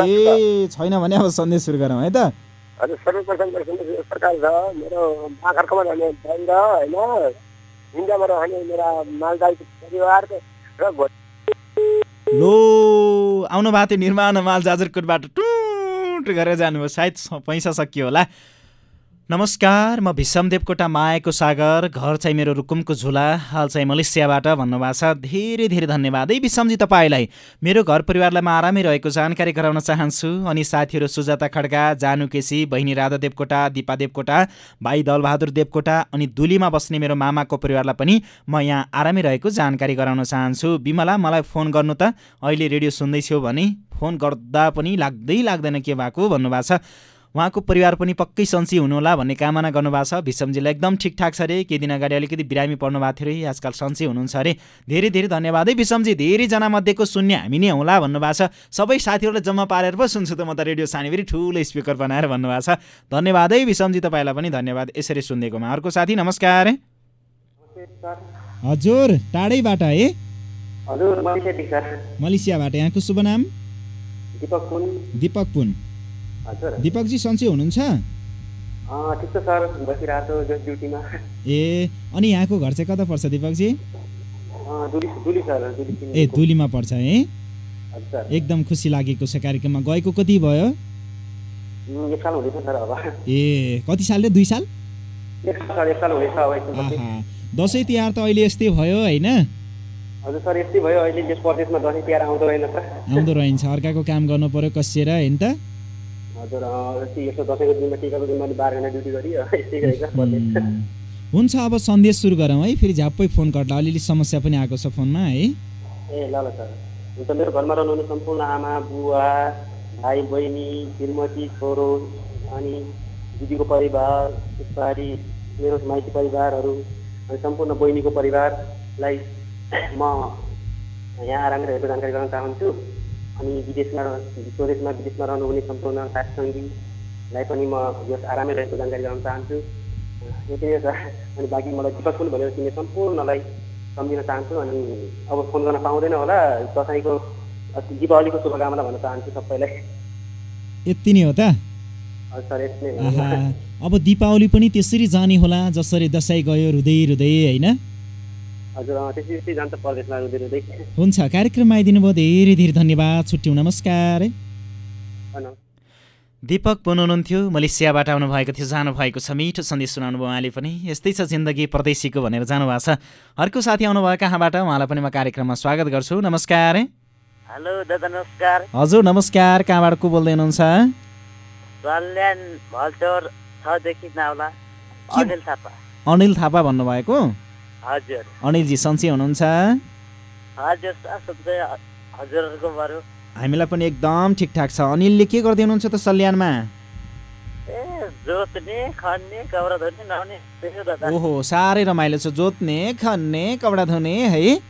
Speaker 1: ए छैन भने अब सन्देश सुरु गरौँ है त।
Speaker 5: हजुर सर्वप्रथम मेरो सन्देश यस प्रकार छ। मेरो बाख्राकोमा रहने बाहिर होइन? इन्डियामा रहने मेरा मालदाईको परिवार र भो-
Speaker 1: लो आउनु भएको थियो निर्माण माल जाजरकोटबाट। टुट गरेर जानुभयो। सायद पैसा सकियो होला। नमस्कार म भिषम देवकोटा मायाको सागर। घर चाहिँ मेरो रुकुमको झुला हाल चाहिँ मलेसियाबाट भन्नुभएको छ। धेरै धेरै धन्यवाद। है विषमजी तपाईँलाई। मेरो घर परिवारलाई म आरामै रहेको जानकारी गराउन चाहन्छु। अनि साथीहरू सुजाता खड्का जानु केसी बहिनी राधा देवकोटा दिपा देवकोटा भाइ दलबहादुर देवकोटा अनि दुलीमा बस्ने मेरो मामाको परिवारलाई पनि म यहाँ आरामै रहेको जानकारी गराउन चाहन्छु। विमला मलाई फोन गर्नु त। अहिले रेडियो सुन्दैछौ भने फोन गर्दा पनि लाग्दै लाग्दैन के भएको भन्नुभएको छ। उहाँको परिवार पनि पक्कै सन्ची हुनुहोला भन्ने कामना गर्नुभएको छ। भिषमजीलाई एकदम ठिकठाक छ अरे केही दिन अगाडि अलिकति बिरामी पर्नु भएको थियो अरे आजकल सन्ची हुनुहुन्छ अरे धेरै धेरै धन्यवाद है विषमजी धेरैजना मध्येको शून्य हामी नै होला भन्नुभएको छ। सबै साथीहरूलाई जम्मा पारेर पो सुन्छु त म त रेडियो सानीभरि ठुलो स्पिकर बनाएर भन्नुभएको छ। धन्यवाद है विषमजी तपाईँलाई पनि धन्यवाद। यसरी सुनिदिएकोमा अर्को साथी नमस्कार। हजुर टाढैबाट है? मलेसियाबाट। यहाँको शुभ नाम?
Speaker 10: दिपक
Speaker 1: पुन। दिपकजी सन्चै हुनुहुन्छ?
Speaker 10: ठिक छ सर बसिरहेको छु जस्ट ड्युटीमा।
Speaker 1: ए अनि यहाँको घर चाहिँ कता पर्छ दिपकजी?
Speaker 10: अँ, दुली दुली सर दुली
Speaker 1: ए। दुलीमा पर्छ है? एकदम खुसी लागेको छ कार्यक्रममा। गएको कति भयो? ए कति साल रे? दुई साल? दसैँ तिहार त अहिले यस्तै भयो होइन?
Speaker 10: आउँदो
Speaker 1: रहन्छ अर्काको काम गर्नु पर्यो कसिएर होइन त?
Speaker 10: हजुर यसो दसैँको दिनमा टिकाको दिनमा अहिले बाह्र घन्टा ड्युटी गरी यस्तै गरेको
Speaker 1: हुन्छ अब सन्देश सुरु गरौँ है फेरि झ्याप्पै फोन कट्ला अलिअलि समस्या पनि आएको छ फोनमा है।
Speaker 10: ए ल ल सर। हुन्छ मेरो घरमा रहनुहुने सम्पूर्ण आमा बुवा भाइ बहिनी श्रीमती छोरो अनि दिदीको परिवार त्यसपछि मेरो माइती परिवारहरू अनि सम्पूर्ण बहिनीको परिवारलाई म यहाँ आरामै रहेको जानकारी गराउन चाहन्छु। अनि विदेशमा स्वदेशमा विदेशमा रहनुहुने सम्पूर्ण साथी सङ्गीलाई पनि म यस आरामै रहेको जानकारी गराउन चाहन्छु। यति नै छ। अनि बाँकी मलाई दिपक पनि भनेर चिन्ने सम्पूर्णलाई सम्झिन चाहन्छु अनि अब फोन गर्न पाउँदैन होला। दसैँको दीपावलीको शुभकामना भन्न चाहन्छु सबैलाई।
Speaker 1: यति नै हो त? अब दिपावली पनि त्यसरी जाने होला जसरी दसैँ गयो रुँदै रुँदै होइन?
Speaker 10: हजुर जान्छ परदेशमा
Speaker 1: हुन्छ कार्यक्रममा आइदिनु भयो धेरै धेरै धन्यवाद छुट्यौँ नमस्कार दीपक हुनुहुन्थ्यो मलेसियाबाट आउनुभएको थियो जानुभएको छ मिठो सन्देश सुनाउनु भयो उहाँले पनि। यस्तै छ जिन्दगी परदेशीको भनेर जानुभएको छ। अर्को साथी आउनुभयो कहाँबाट? उहाँलाई पनि म कार्यक्रममा स्वागत गर्छु। नमस्कार
Speaker 11: हेलो दादा नमस्कार।
Speaker 1: हजुर नमस्कार कहाँबाट को बोल्दै हुनुहुन्छ?
Speaker 11: सल्यान भल्चोर छदेखि नाउला
Speaker 1: के-
Speaker 11: अनिल थापा।
Speaker 1: अनिल थापा भन्नुभएको?
Speaker 11: हजुर।
Speaker 1: अनिलजी सन्चै हुनुहुन्छ? हामीलाई पनि एकदम ठिकठाक छ। अनिलले के गर्दै हुनुहुन्छ त सल्यानमा? ओहो साह्रै रमाइलो छ। जोत्ने खन्ने कपडा धुने है?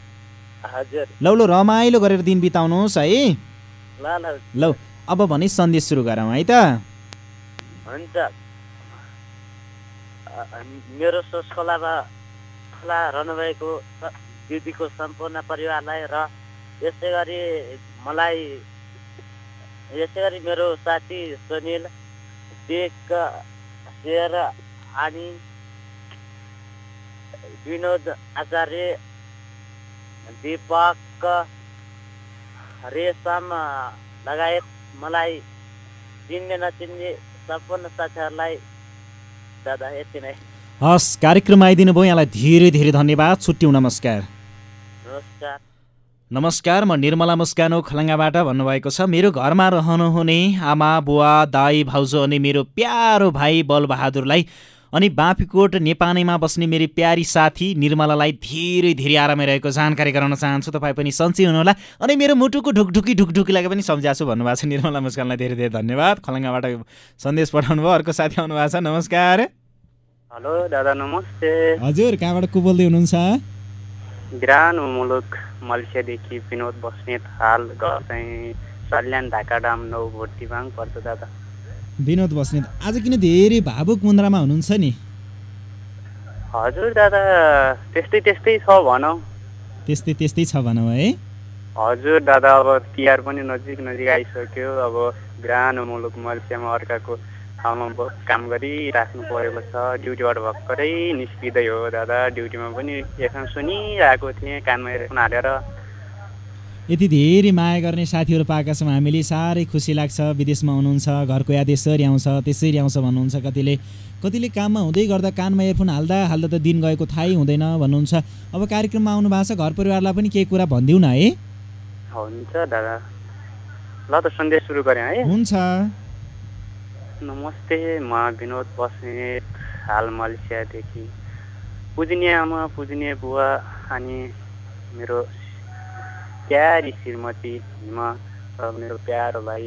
Speaker 12: हजुर।
Speaker 1: लौ लौ रमाइलो गरेर दिन बिताउनुहोस् है?
Speaker 12: ल
Speaker 1: अब भने सन्देश सुरु गरौँ है त?
Speaker 12: हुन्छ। अ, अ, मेरो खोला रहनुभएको दिदीको सम्पूर्ण परिवारलाई र यसै गरी मलाई यसै गरी मेरो साथी सुनिल देक शेर अनि विनोद आचार्य दीपक रेशम लगायत मलाई चिन्ने नचिन्ने सम्पूर्ण साथीहरूलाई दादा यति नै।
Speaker 1: हस् कार्यक्रममा आइदिनु भयो यहाँलाई धेरै धेरै धन्यवाद। छुट्यौँ नमस्कार।
Speaker 12: नमस्कार।
Speaker 1: नमस्कार म निर्मला मुस्कानो खलङ्गाबाट भन्नुभएको छ। मेरो घरमा रहनुहुने आमा बुवा दाई भाउजू अनि मेरो प्यारो भाइ बलबहादुरलाई अनि बाँफीकोट नेपानीमा बस्ने मेरी प्यारी साथी निर्मलालाई धेरै धेरै आरामै रहेको जानकारी गराउन चाहन्छु। तपाईँ पनि सन्चै हुनुहोला। अनि मेरो मुटुको ढुकढुकी ढुकढुकीलाई पनि सम्झाएको छु भन्नुभएको छ। निर्मला मुस्कानलाई धेरै धेरै धन्यवाद। खलङ्गाबाट सन्देश पठाउनु भयो अर्को साथी आउनुभएको छ। नमस्कार।
Speaker 13: हेलो दादा नमस्ते
Speaker 1: हजुर कहाँबाट को बोल्दै हुनुहुन्छ
Speaker 13: बिरानो मुलुक मलेसियादेखि विनोद बस्नेत हाल घर चाहिँ सल्यान ढाका डाम नौ भोटिबाङ पर्छ दादा।
Speaker 1: विनोद बस्नेत आज किन धेरै भावुक मुन्द्रामा हुनुहुन्छ नि?
Speaker 13: हजुर दादा त्यस्तै त्यस्तै छ भनौँ।
Speaker 1: त्यस्तै त्यस्तै छ भनौँ है।
Speaker 13: हजुर दादा अब तिहार पनि नजिक नजिक आइसक्यो। अब बिरानो मुलुक मलेसियामा अर्काको ठाउँमा काम गरिराख्नु परेको छ। ड्युटीबाट भर्खरै निस्किँदै हो दादा। ड्युटीमा पनि एफएम सुनिरहेको थिएँ कानमा एयरफोन हालेर।
Speaker 1: यति धेरै माया गर्ने साथीहरू पाएका छौँ हामीले। साह्रै खुसी लाग्छ। विदेशमा हुनुहुन्छ घरको याद यसरी आउँछ त्यसरी आउँछ भन्नुहुन्छ कतिले। कतिले काममा हुँदै गर्दा कानमा एयरफोन हाल्दा हाल्दा त दिन गएको थाहै हुँदैन भन्नुहुन्छ। अब कार्यक्रममा आउनु भएको छ घर परिवारलाई पनि केही कुरा भनिदिउँ न है।
Speaker 13: हुन्छ दादा। ल त सन्देश सुरु गरेँ है।
Speaker 1: हुन्छ।
Speaker 13: नमस्ते म विनोद बस्नेत हाल मलेसियादेखि। पूजनीय आमा पूजनीय बुवा अनि मेरो प्यारी श्रीमती हिमा र मेरो प्यारो भाइ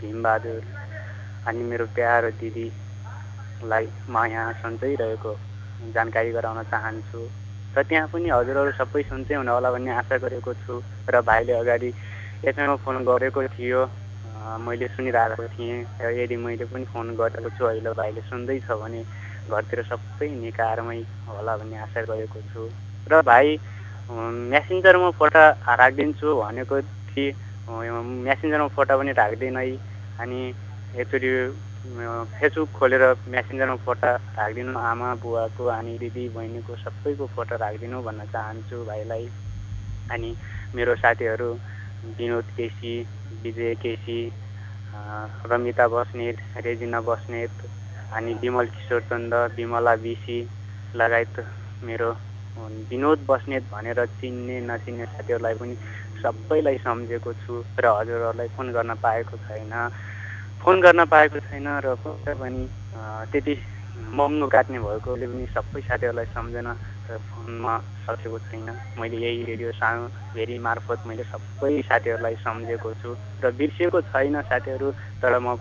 Speaker 13: भीमबहादुर अनि मेरो प्यारो दिदीलाई म यहाँ सन्चै रहेको जानकारी गराउन चाहन्छु। र त्यहाँ पनि हजुरहरू सबै सन्चै हुनु होला भन्ने आशा गरेको छु र भाइले अगाडि यसैमा फोन गरेको थियो। मैले सुनिरहेको थिएँ। यदि मैले पनि फोन गरेको छु अहिले भाइले सुन्दैछ भने घरतिर सबै निकायमै होला भन्ने आशा गरेको छु। र भाइ अँ, मेसेन्जरमा फोटा राखिदिन्छु भनेको थिएँ। अँ, मेसेन्जरमा फोटा पनि राख्दैन। है अनि एकचोटि फेसबुक खोलेर मेसेन्जरमा फोटा राखिदिनु। आमा बुवाको अनि दिदी बहिनीको सबैको फोटो राखिदिनु भन्न चाहन्छु भाइलाई। अनि मेरो साथीहरू विनोद केसी विजय केसी रमिता बस्नेत रेजिना बस्नेत अनि विमल किशोर चन्द विमला बिसी लगायत मेरो विनोद बस्नेत भनेर चिन्ने नचिन्ने साथीहरूलाई पनि सबैलाई सम्झेको छु र हजुरहरूलाई फोन गर्न पाएको छैन। फोन गर्न पाएको छैन र पनि त्यति महँगो काट्ने भएकोले पनि सबै साथीहरूलाई सम्झेन। फोनमा सकेको छैन। मैले यही रेडियो सानो भेरी मार्फत मैले सबै साथीहरूलाई सम्झेको छु र बिर्सिएको छैन साथीहरू तर म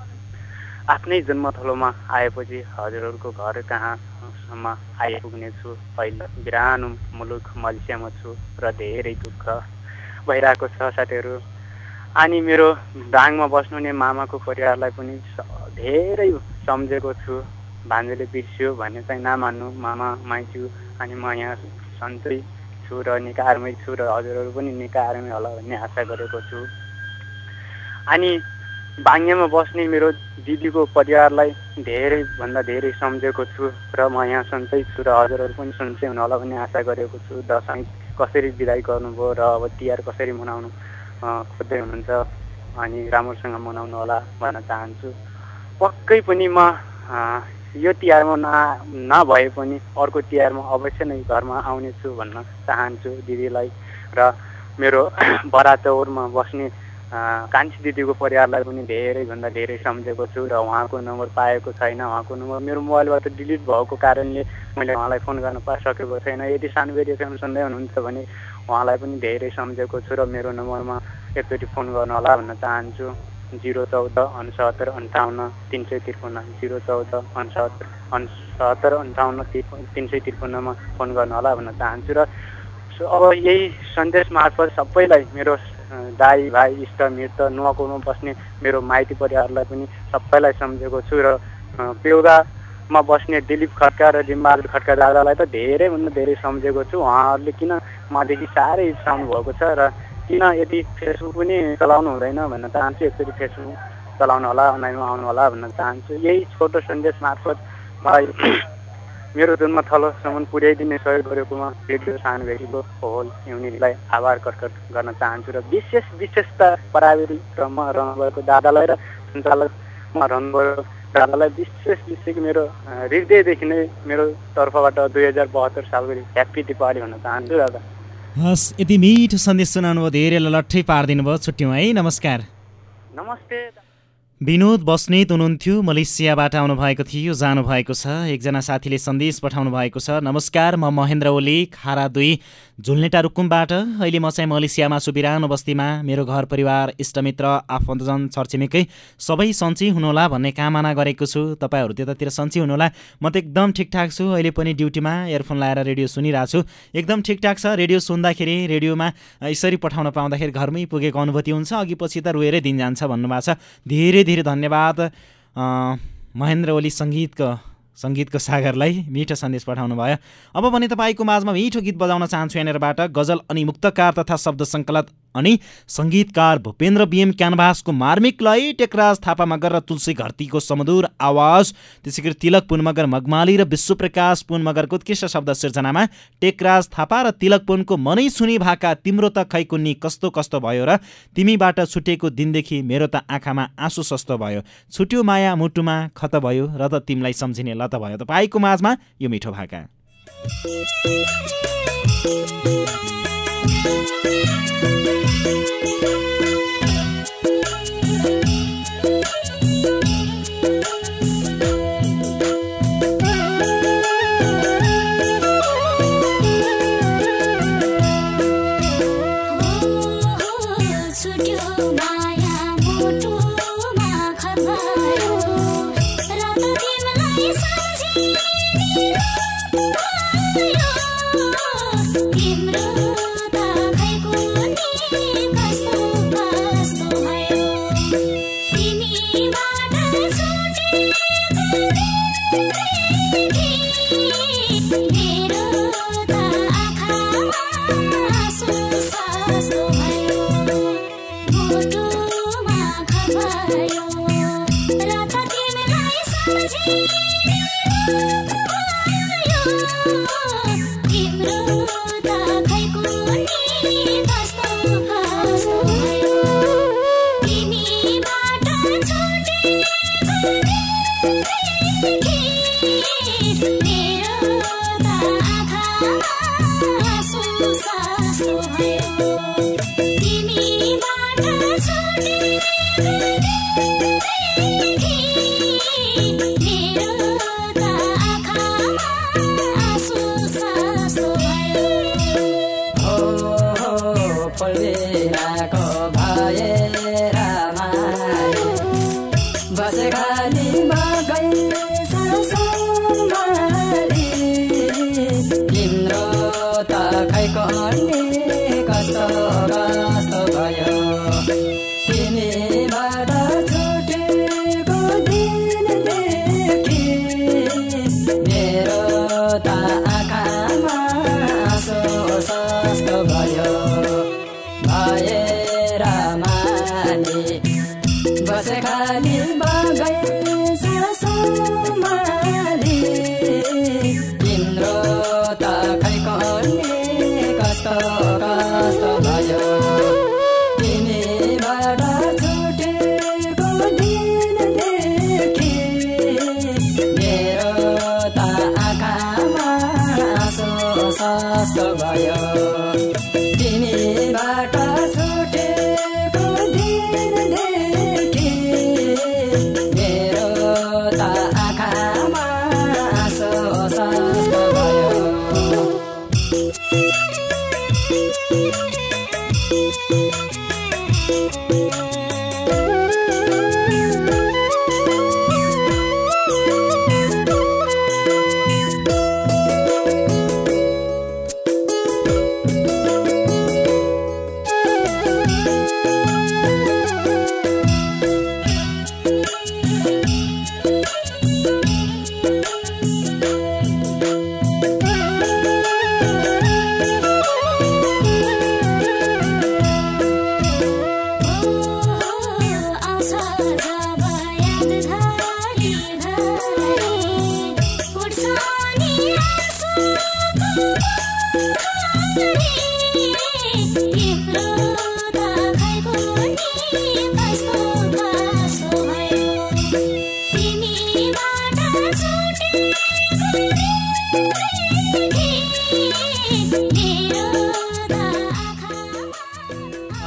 Speaker 13: आफ्नै जन्मथलोमा आएपछि हजुरहरूको घर कहाँसम्म आइपुग्ने छु अहिले बिरानो मुलुक मलेसियामा छु र धेरै दुःख भइरहेको छ साथीहरू। अनि मेरो दाङमा बस्नुहुने मामाको परिवारलाई पनि धेरै सम्झेको छु। भान्जेले बिर्सियो भन्ने चाहिँ नमान्नु। मामा माइजू अनि म यहाँ सन्चै छु र निकायमै छु र हजुरहरू पनि निकायमै होला भन्ने आशा गरेको छु। अनि बाङ्गेमा बस्ने मेरो दिदीको परिवारलाई धेरैभन्दा धेरै सम्झेको छु र म यहाँ सन्चै छु र हजुरहरू पनि सन्चै हुनु होला भन्ने आशा गरेको छु। दसैँ कसरी विदाई गर्नुभयो र अब तिहार कसरी मनाउनु खोज्दै हुनुहुन्छ अनि राम्रोसँग मनाउनु होला भन्न चाहन्छु। पक्कै पनि म यो तिहारमा न नभए पनि अर्को तिहारमा अवश्य नै घरमा आउनेछु भन्न चाहन्छु दिदीलाई र मेरो बराचौरमा बस्ने कान्छी दिदीको परिवारलाई पनि धेरैभन्दा धेरै सम्झेको छु र उहाँको नम्बर पाएको छैन उहाँको नम्बर मेरो मोबाइलबाट डिलिट भएको कारणले मैले उहाँलाई फोन गर्न पाइसकेको छैन। यदि सानोबेरी एफएम सुन्दै हुनुहुन्छ भने उहाँलाई पनि धेरै सम्झेको छु र मेरो नम्बरमा एकचोटि फोन गर्नु होला भन्न चाहन्छु। जिरो चौध अन्सहत्तर अन्ठाउन्न तिन सय त्रिपन्न जिरो चौध अन्सहत्तर अन्सहत्तर अन्ठाउन्न तिन सय त्रिपन्नमा फोन गर्नु होला भन्न चाहन्छु र अब यही सन्देश मार्फत सबैलाई मेरो दाई भाइ इष्ट मित्र नुवाकोमा बस्ने मेरो माइती परिवारलाई पनि सबैलाई सम्झेको छु र पेउदामा बस्ने दिलीप खड्का र जिम्बहादुर खड्का दादालाई त धेरैभन्दा धेरै सम्झेको छु। उहाँहरूले किन मदेखि साह्रै इच्छाउनु भएको छ र किन यदि फेसबुक पनि चलाउनु हुँदैन भन्न चाहन्छु एकचोटि फेसबुक चलाउनु होला अनलाइनमा आउनु होला भन्न चाहन्छु। यही छोटो सन्देश मार्फत मलाई मेरो जन्मथलोसम्म पुर्याइदिने सहयोग गरेकोमा रेडियो सानभेरीको होल युनिटलाई आभार प्रकट गर्न चाहन्छु र विशेष विशेषता प्राविधिक क्रममा रहनुभएको दादालाई र सञ्चालकमा रहनुभयो दादालाई विशेष विशेष मेरो हृदयदेखि नै मेरो तर्फबाट दुई हजार बहत्तर सालको ह्याप्पी दिपावली भन्न चाहन्छु दादा
Speaker 1: हस् यति मिठो सन्देश सुनाउनुभयो धेरैलाई लट्ठै पारिदिनु भयो छुट्यौँ है नमस्कार।
Speaker 13: नमस्ते।
Speaker 1: विनोद बस्नेत हुनुहुन्थ्यो मलेसियाबाट आउनुभएको थियो जानुभएको छ एकजना साथीले सन्देश पठाउनु भएको छ। नमस्कार म महेन्द्र ओली खारा दुई। झुल्नेटा रुकुमबाट अहिले म चाहिँ मलेसियामा छु। बिरानो बस्तीमा मेरो घर परिवार इष्टमित्र आफन्तजन छरछिमेकै सबै सन्चै हुनुहोला भन्ने कामना गरेको छु। तपाईँहरू त्यतातिर सन्चै हुनुहोला म त एकदम ठिकठाक छु। अहिले पनि ड्युटीमा इयरफोन लगाएर रेडियो सुनिरहेको छु। एकदम ठिकठाक छ। रेडियो सुन्दाखेरि रेडियोमा यसरी पठाउन पाउँदाखेरि घरमै पुगेको अनुभूति हुन्छ। अघि पछि त रोएरै दिन जान्छ भन्नुभएको छ। धेरै धेरै धन्यवाद महेन्द्र ओली सङ्गीतको सङ्गीतको सागरलाई मिठो सन्देश पठाउनु भयो। अब भने तपाईँको माझमा मिठो गीत बजाउन चाहन्छु यहाँनिरबाट। गजल अनि मुक्तकार तथा शब्द सङ्कलन। अनि सङ्गीतकार भूपेन्द्र बिएम क्यानभासको मार्मिक लय टेकराज थापा मगर र तुलसी घरतीको समधुर आवाज त्यसै गरी तिलक पुन मगर मगमाली र विश्वप्रकाश पुन मगरको उत्कृष्ट शब्द सिर्जनामा टेकराज थापा र तिलक पुनको मनै सुनि भाका तिम्रो त खै कुन्नी कस्तो कस्तो भयो र तिमीबाट छुटेको दिनदेखि मेरो त आँखामा आँसु सस्तो भयो। छुट्यो माया मुटुमा खत भयो र त तिमीलाई सम्झिने लत भयो। तपाईँको माझमा यो मिठो भाका।
Speaker 14: छुट्यो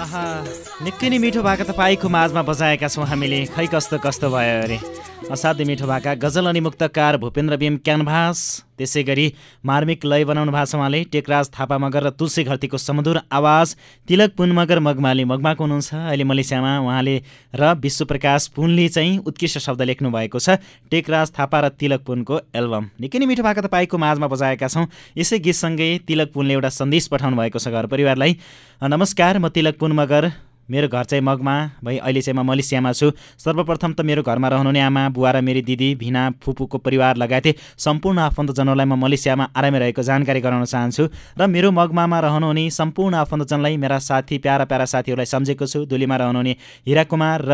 Speaker 1: आहा निकै नै मिठो भाका तपाईँको माझमा बजाएका छौँ हामीले। खै कस्तो कस्तो भयो अरे। असाध्यै मिठो भाका गजल अनि मुक्तकार भूपेन्द्र बिम क्यानभास। त्यसै गरी मार्मिक लय बनाउनु भएको छ उहाँले। टेकराज थापा मगर र तुलसी घरतीको समधुर आवाज। तिलक पुन मगर मगमाली मगमाको हुनुहुन्छ। अहिले मलेसियामा उहाँले र विश्वप्रकाश पुनले चाहिँ उत्कृष्ट शब्द लेख्नु भएको छ। टेकराज थापा र तिलक पुनको एल्बम। निकै नै मिठो भाका तपाईँको माझमा बजाएका छौँ। यसै गीतसँगै तिलक पुनले एउटा सन्देश पठाउनु भएको छ घर परिवारलाई। नमस्कार म तिलक पुन मगर। मेरो घर चाहिँ मगमा। भई अहिले चाहिँ म मलेसियामा छु। सर्वप्रथम त मेरो घरमा रहनुहुने आमा बुवा र मेरी दिदी भिना फुपूको परिवार लगायतै सम्पूर्ण आफन्तजनहरूलाई म मलेसियामा आरामै रहेको जानकारी गराउन चाहन्छु र मेरो मगमामा रहनुहुने सम्पूर्ण आफन्तजनलाई मेरा साथी प्यारा प्यारा साथीहरूलाई सम्झेको छु। दुलीमा रहनुहुने हिरा कुमार र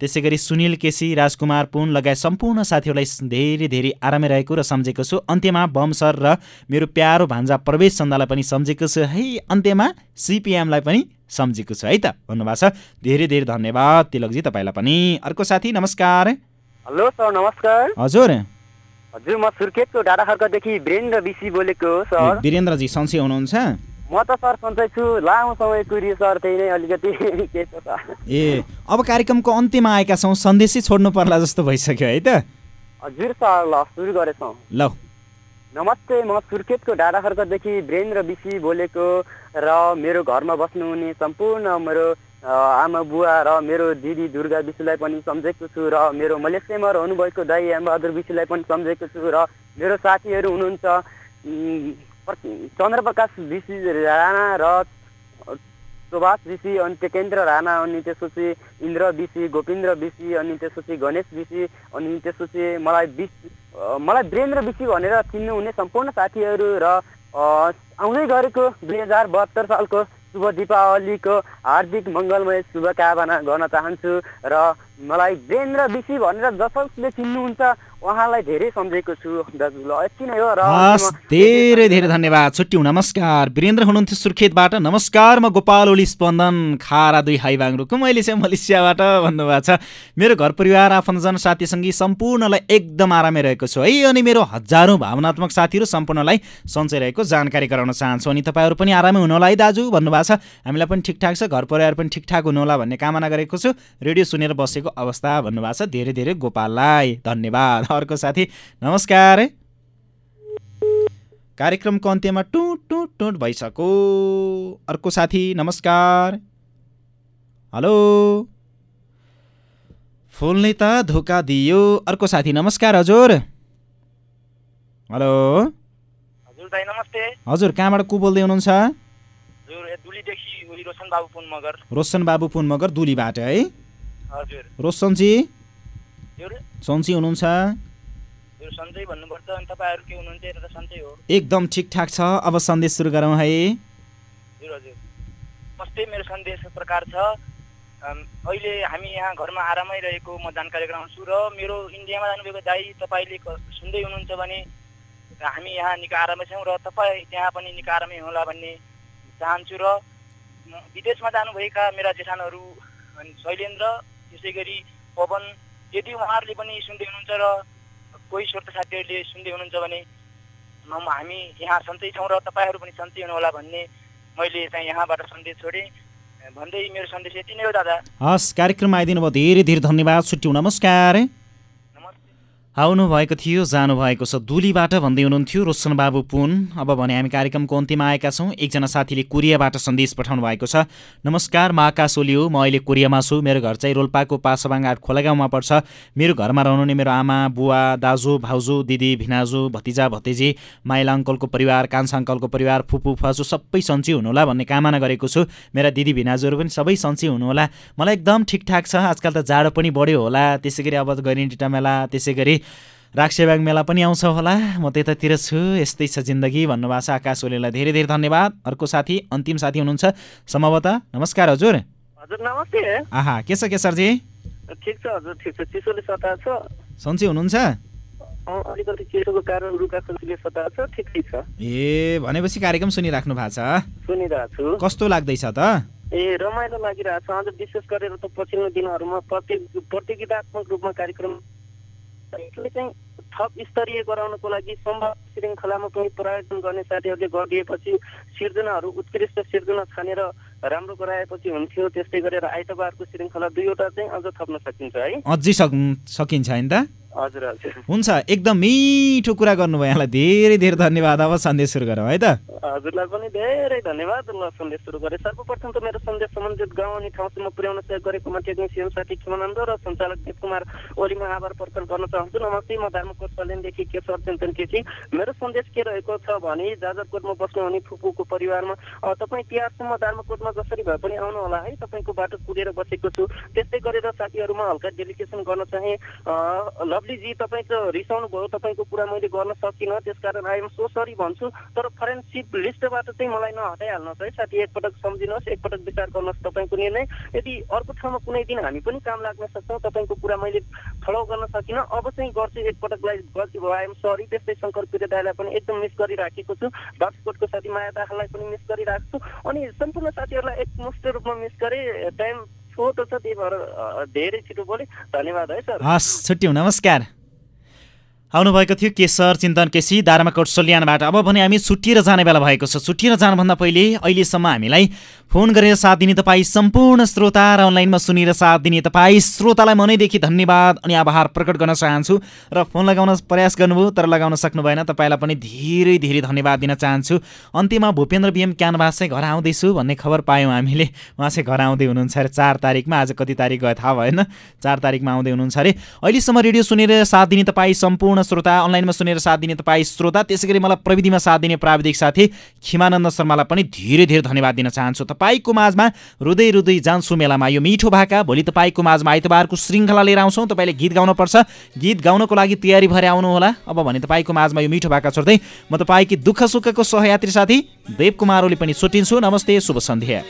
Speaker 1: त्यसै गरी सुनिल केसी राजकुमार पुन लगायत सम्पूर्ण साथीहरूलाई धेरै धेरै आरामै रहेको र सम्झेको छु। अन्त्यमा बम सर र मेरो प्यारो भान्जा प्रवेश चन्दालाई पनि सम्झेको छु। है अन्त्यमा सिपिएमलाई पनि सम्झेको छु। है त भन्नुभएको छ। धेरै धेरै धन्यवाद तिलकजी तपाईँलाई पनि। अर्को साथी नमस्कार।
Speaker 15: हेलो सर नमस्कार।
Speaker 1: हजुर।
Speaker 15: हजुर म सुर्खेतको डाँडा खर्कदेखि वीरेन्द्र बिसी बोलेको सर।
Speaker 1: वीरेन्द्रजी सन्चै हुनुहुन्छ?
Speaker 15: म त सर सन्चै छु लामो समय कुरियो सर त्यही नै अलिकति के छ
Speaker 1: ए अब कार्यक्रमको अन्त्यमा आएका छौँ सन्देशै छोड्नु पर्ला जस्तो भइसक्यो है त?
Speaker 15: हजुर सर ल सुरु गरेछौँ।
Speaker 1: ल।
Speaker 15: नमस्ते म सुर्खेतको डाँडा खर्कदेखि वीरेन्द्र बिसी बोलेको र मेरो घरमा बस्नुहुने सम्पूर्ण मेरो आमा बुवा र मेरो दिदी दुर्गा विशुलाई पनि सम्झेको छु र मेरो मलेसियामा रहनुभएको दाई आमबहादुर विशुलाई पनि सम्झेको छु र मेरो साथीहरू हुनुहुन्छ। चन्द्रप्रकाश विशी राणा र सुभाष विशी अनि टेकेन्द्र राणा अनि त्यसपछि इन्द्र विशी गोविन्द्र विशी अनि त्यसपछि गणेश विशी अनि त्यसपछि मलाई अ, मलाई वीरेन्द्र विशी भनेर चिन्नुहुने सम्पूर्ण साथीहरू र आउँदै गरेको दुई हजार बहत्तर सालको शुभ दीपावलीको हार्दिक मङ्गलमय शुभकामना गर्न चाहन्छु र मलाई वीरेन्द्र विशी भनेर जसले चिन्नुहुन्छ उहाँलाई धेरै सम्झेको छु दाजु ल यति नै हो र
Speaker 1: हस् धेरै धेरै धन्यवाद। छुट्टी नमस्कार। वीरेन्द्र हुनुहुन्थ्यो सुर्खेतबाट। नमस्कार म गोपाल ओली स्पन्दन खारा दुई हाइबाङ रुकुम अहिले चाहिँ मलेसियाबाट भन्नुभएको छ। मेरो घर परिवार आफन्तजन साथीसँगी सम्पूर्णलाई एकदम आरामै रहेको छु है। अनि मेरो हजारौँ भावनात्मक साथीहरू सम्पूर्णलाई सन्चै रहेको जानकारी गराउन चाहन्छु। अनि तपाईँहरू पनि आरामै हुनुहोला है दाजु। भन्नुभएको छ हामीलाई पनि ठिकठाक छ घर परिवार पनि ठिकठाक हुनुहोला भन्ने कामना गरेको छु। रेडियो सुनेर बसेको अवस्था भन्नुभएको छ। धेरै धेरै गोपाललाई धन्यवाद। अर्को साथी नमस्कार। कार्यक्रमको अन्त्यमा टुट टुट टुट भइसक्यो। अर्को साथी नमस्कार। हेलो। फुलले त धोका दियो। अर्को साथी नमस्कार हजुर। हेलो।
Speaker 12: हजुर दाई नमस्ते।
Speaker 1: हजुर कहाँबाट को बोल्दै हुनुहुन्छ?
Speaker 12: रोशन बाबु पुन मगर
Speaker 1: दुलीबाट है।
Speaker 12: हजुर।
Speaker 1: सन्ची?
Speaker 12: के हुनुहुन्छ
Speaker 1: एकदम ठिकठाक छ। अब सन्देश सुरु गरौँ है।
Speaker 12: हजुर हजुर। नमस्ते मेरो सन्देश प्रकार छ। अहिले हामी यहाँ घरमा आरामै रहेको म जानकारी गराउँछु र मेरो इन्डियामा जानुभएको दाई तपाईँले सुन्दै हुनुहुन्छ भने हामी यहाँ निकै आरामै छौँ र तपाईँ त्यहाँ पनि निकै आरामै होला भन्ने चाहन्छु र विदेशमा जानुभएका मेरा जेठानहरू अनि शैलेन्द्र त्यसै गरी पवन यदि उहाँहरूले पनि सुन्दै हुनुहुन्छ र कोही श्रोता साथीहरूले सुन्दै हुनुहुन्छ भने हामी यहाँ सन्चै छौँ र तपाईँहरू पनि सन्चै हुनुहोला भन्ने मैले चाहिँ यहाँबाट सन्देश छोडेँ। भन्दै मेरो सन्देश यति नै हो दादा।
Speaker 1: हस् कार्यक्रममा आइदिनु भयो धेरै धेरै धन्यवाद छुट्टी नमस्कार। आउनु भएको थियो जानुभएको छ दुलीबाट भन्दै हुनुहुन्थ्यो रोशन बाबु पुन। अब भने हामी कार्यक्रमको अन्त्यमा आएका छौँ। एकजना साथीले कोरियाबाट सन्देश पठाउनु भएको छ। नमस्कार म आकाश ओली हो। म अहिले कोरियामा छु। मेरो घर चाहिँ रोल्पाको पासाबाङ आठ खोलागाउँमा पर्छ। मेरो घरमा रहनुहुने मेरो आमा बुवा दाजु भाउजू दिदी भिनाजु भतिजा भतिजी माइला अङ्कलको परिवार कान्छा अङ्कलको परिवार फुपू फुवाजु सबै सन्चै हुनुहोला भन्ने कामना गरेको छु। मेरा दिदी भिनाजुहरू पनि सबै सन्चै हुनुहोला। मलाई एकदम ठिकठाक छ। आजकल त जाडो पनि बढ्यो होला। त्यसै गरी अब गरिन्टिटा मेला। त्यसै गरी राक्सेबाङ मेला पनि आउँछ होला। म त्यतातिर छु यस्तै छ जिन्दगी भन्नुभएको छ आकाश ओलीलाई धेरै धेरै धन्यवाद। अर्को साथी अन्तिम साथी हुनुहुन्छ सम्भवतः नमस्कार हजुर।
Speaker 15: हजुर नमस्ते।
Speaker 1: आहा के छ के सरजी
Speaker 15: ठिक छ हजुर ठिक छ। चिसोले सता छ।
Speaker 1: सन्चै हुनुहुन्छ?
Speaker 16: अलिकति चिसोको कारण रुखा खुर्सीले सताएको छ ठिकै छ।
Speaker 1: ए भनेपछि कार्यक्रम सुनिराख्नु भएको छ?
Speaker 16: सुनिरहेको छु।
Speaker 1: कस्तो लाग्दैछ त?
Speaker 16: ए रमाइलो लागिरहेको छ। अझ विशेष गरेर त पछिल्लो दिनहरूमा प्रति प्रतियोगितात्मक रूपमा कार्यक्रम यसले चाहिँ थप स्तरीय गराउनको लागि सम्भव श्रृङ्खलामा पनि प्रायोजन गर्ने साथीहरूले गरिदिएपछि सिर्जनाहरू उत्कृष्ट सिर्जना छानेर राम्रो गराएपछि हुन्थ्यो। त्यस्तै गरेर आइतबारको श्रृङ्खला दुईवटा चाहिँ अझ थप्न सकिन्छ है।
Speaker 1: अझै सक सकिन्छ होइन त?
Speaker 16: हजुर हजुर।
Speaker 1: हुन्छ एकदम मिठो कुरा गर्नुभयो यहाँलाई। धेरै धेरै धन्यवाद। अब सन्देश सुरु गरौँ है त?
Speaker 16: हजुरलाई पनि धेरै धन्यवाद। ल सन्देश सुरु गरेँ। सर्वप्रथम त मेरो सन्देश सम्बन्धित गाउँ अनि ठाउँसम्म पुर्याउन सहयोग गरेकोमा टेक्निक सिएम साथी खिमानन्द र सञ्चालक देव कुमार ओलीमा आभार प्रकट गर्न चाहन्छु। नमस्ते म धर्मकोट सल्यानदेखि केशव चिन्तन केसी मेरो सन्देश के रहेको छ भने जाजरकोटमा बस्नुहुने फुपूको परिवारमा तपाईँ तिहारसम्म धर्मकोटमा जसरी भए पनि आउनु होला है? तपाईँको बाटो कुरेर बसेको छु। त्यस्तै गरेर साथीहरूमा हल्का डेलिकेसन गर्न चाहे। अ, लभलीजी तपाईँ त रिसाउनु भयो तपाईँको कुरा मैले गर्न सकिनँ त्यसकारण आइएम सो सरी भन्छु। तर फरेन्सिक लिस्टबाट चाहिँ मलाई नहटाइहाल्नुहोस् है साथी। एकपटक सम्झिनुहोस् एकपटक विचार गर्नुहोस् तपाईँको निर्णय। यदि अर्को ठाउँमा कुनै दिन हामी पनि काम लाग्न सक्छौँ तपाईँको कुरा मैले फलो गर्न सकिनँ अब चाहिँ गर्छु एकपटकलाई गल्ती भयो आइएम सरी त्यस्तै शङ्कर पिरे दाईलाई पनि एकदम मिस गरिराखेको छु। बाक्सकोटको साथी माया दाहाललाई पनि मिस गरिरहेको छु। अनि सम्पूर्ण साथीहरूलाई एकमुष्ट रूपमा मिस गरेँ। टाइम छोटो छ त्यही भएर धेरै छिटो बोलेँ धन्यवाद है सर।
Speaker 1: हस् छुट्यौँ नमस्कार। आउनुभएको थियो केशर चिन्तन केसी दारामाकोट सोल्यानबाट। अब भने हामी छुट्टिएर जाने बेला भएको छ। छुट्टिएर जानुभन्दा पहिले अहिलेसम्म हामीलाई फोन गरेर साथ दिने तपाईँ सम्पूर्ण श्रोता र अनलाइनमा सुनेर साथ दिने तपाईँ श्रोतालाई मनैदेखि धन्यवाद अनि आभार प्रकट गर्न चाहन्छु। र फोन लगाउन प्रयास गर्नुभयो तर लगाउन सक्नु भएन। तपाईँलाई पनि धेरै धेरै धन्यवाद दिन चाहन्छु। अन्त्यमा भूपेन्द्र बिएम क्यानभास चाहिँ घर आउँदैछु भन्ने खबर पायौँ हामीले। उहाँ चाहिँ घर आउँदै हुनुहुन्छ अरे। चार तारिकमा आज कति तारिक गयो थाहा भएन। चार तारिकमा आउँदै हुनुहुन्छ अरे। अहिलेसम्म रेडियो सुनेर साथ दिने तपाईँ सम्पूर्ण श्रोता अनलाइनमा सुनेर साथ दिने तपाईँ श्रोता त्यसै गरी मलाई प्रविधिमा साथ दिने प्राविधिक साथी खिमानन्द शर्मालाई पनि धेरै धेरै धन्यवाद दिन चाहन्छु। तपाईँको माझमा रुदै रुदै जान्छु मेलामा। यो मिठो भाका भोलि तपाईँको माझमा आइतबारको श्रृङ्खला लिएर आउँछौँ। तपाईँले गीत गाउनुपर्छ। गीत गाउनको लागि तयारी भएर आउनुहोला अब भने तपाईँको माझमा यो मिठो भाका छोड्दै म तपाईँकी दुःख सुखको सहयात्री साथी देव कुमार ओली पनि सुटिन्छु। नमस्ते शुभ सन्ध्या।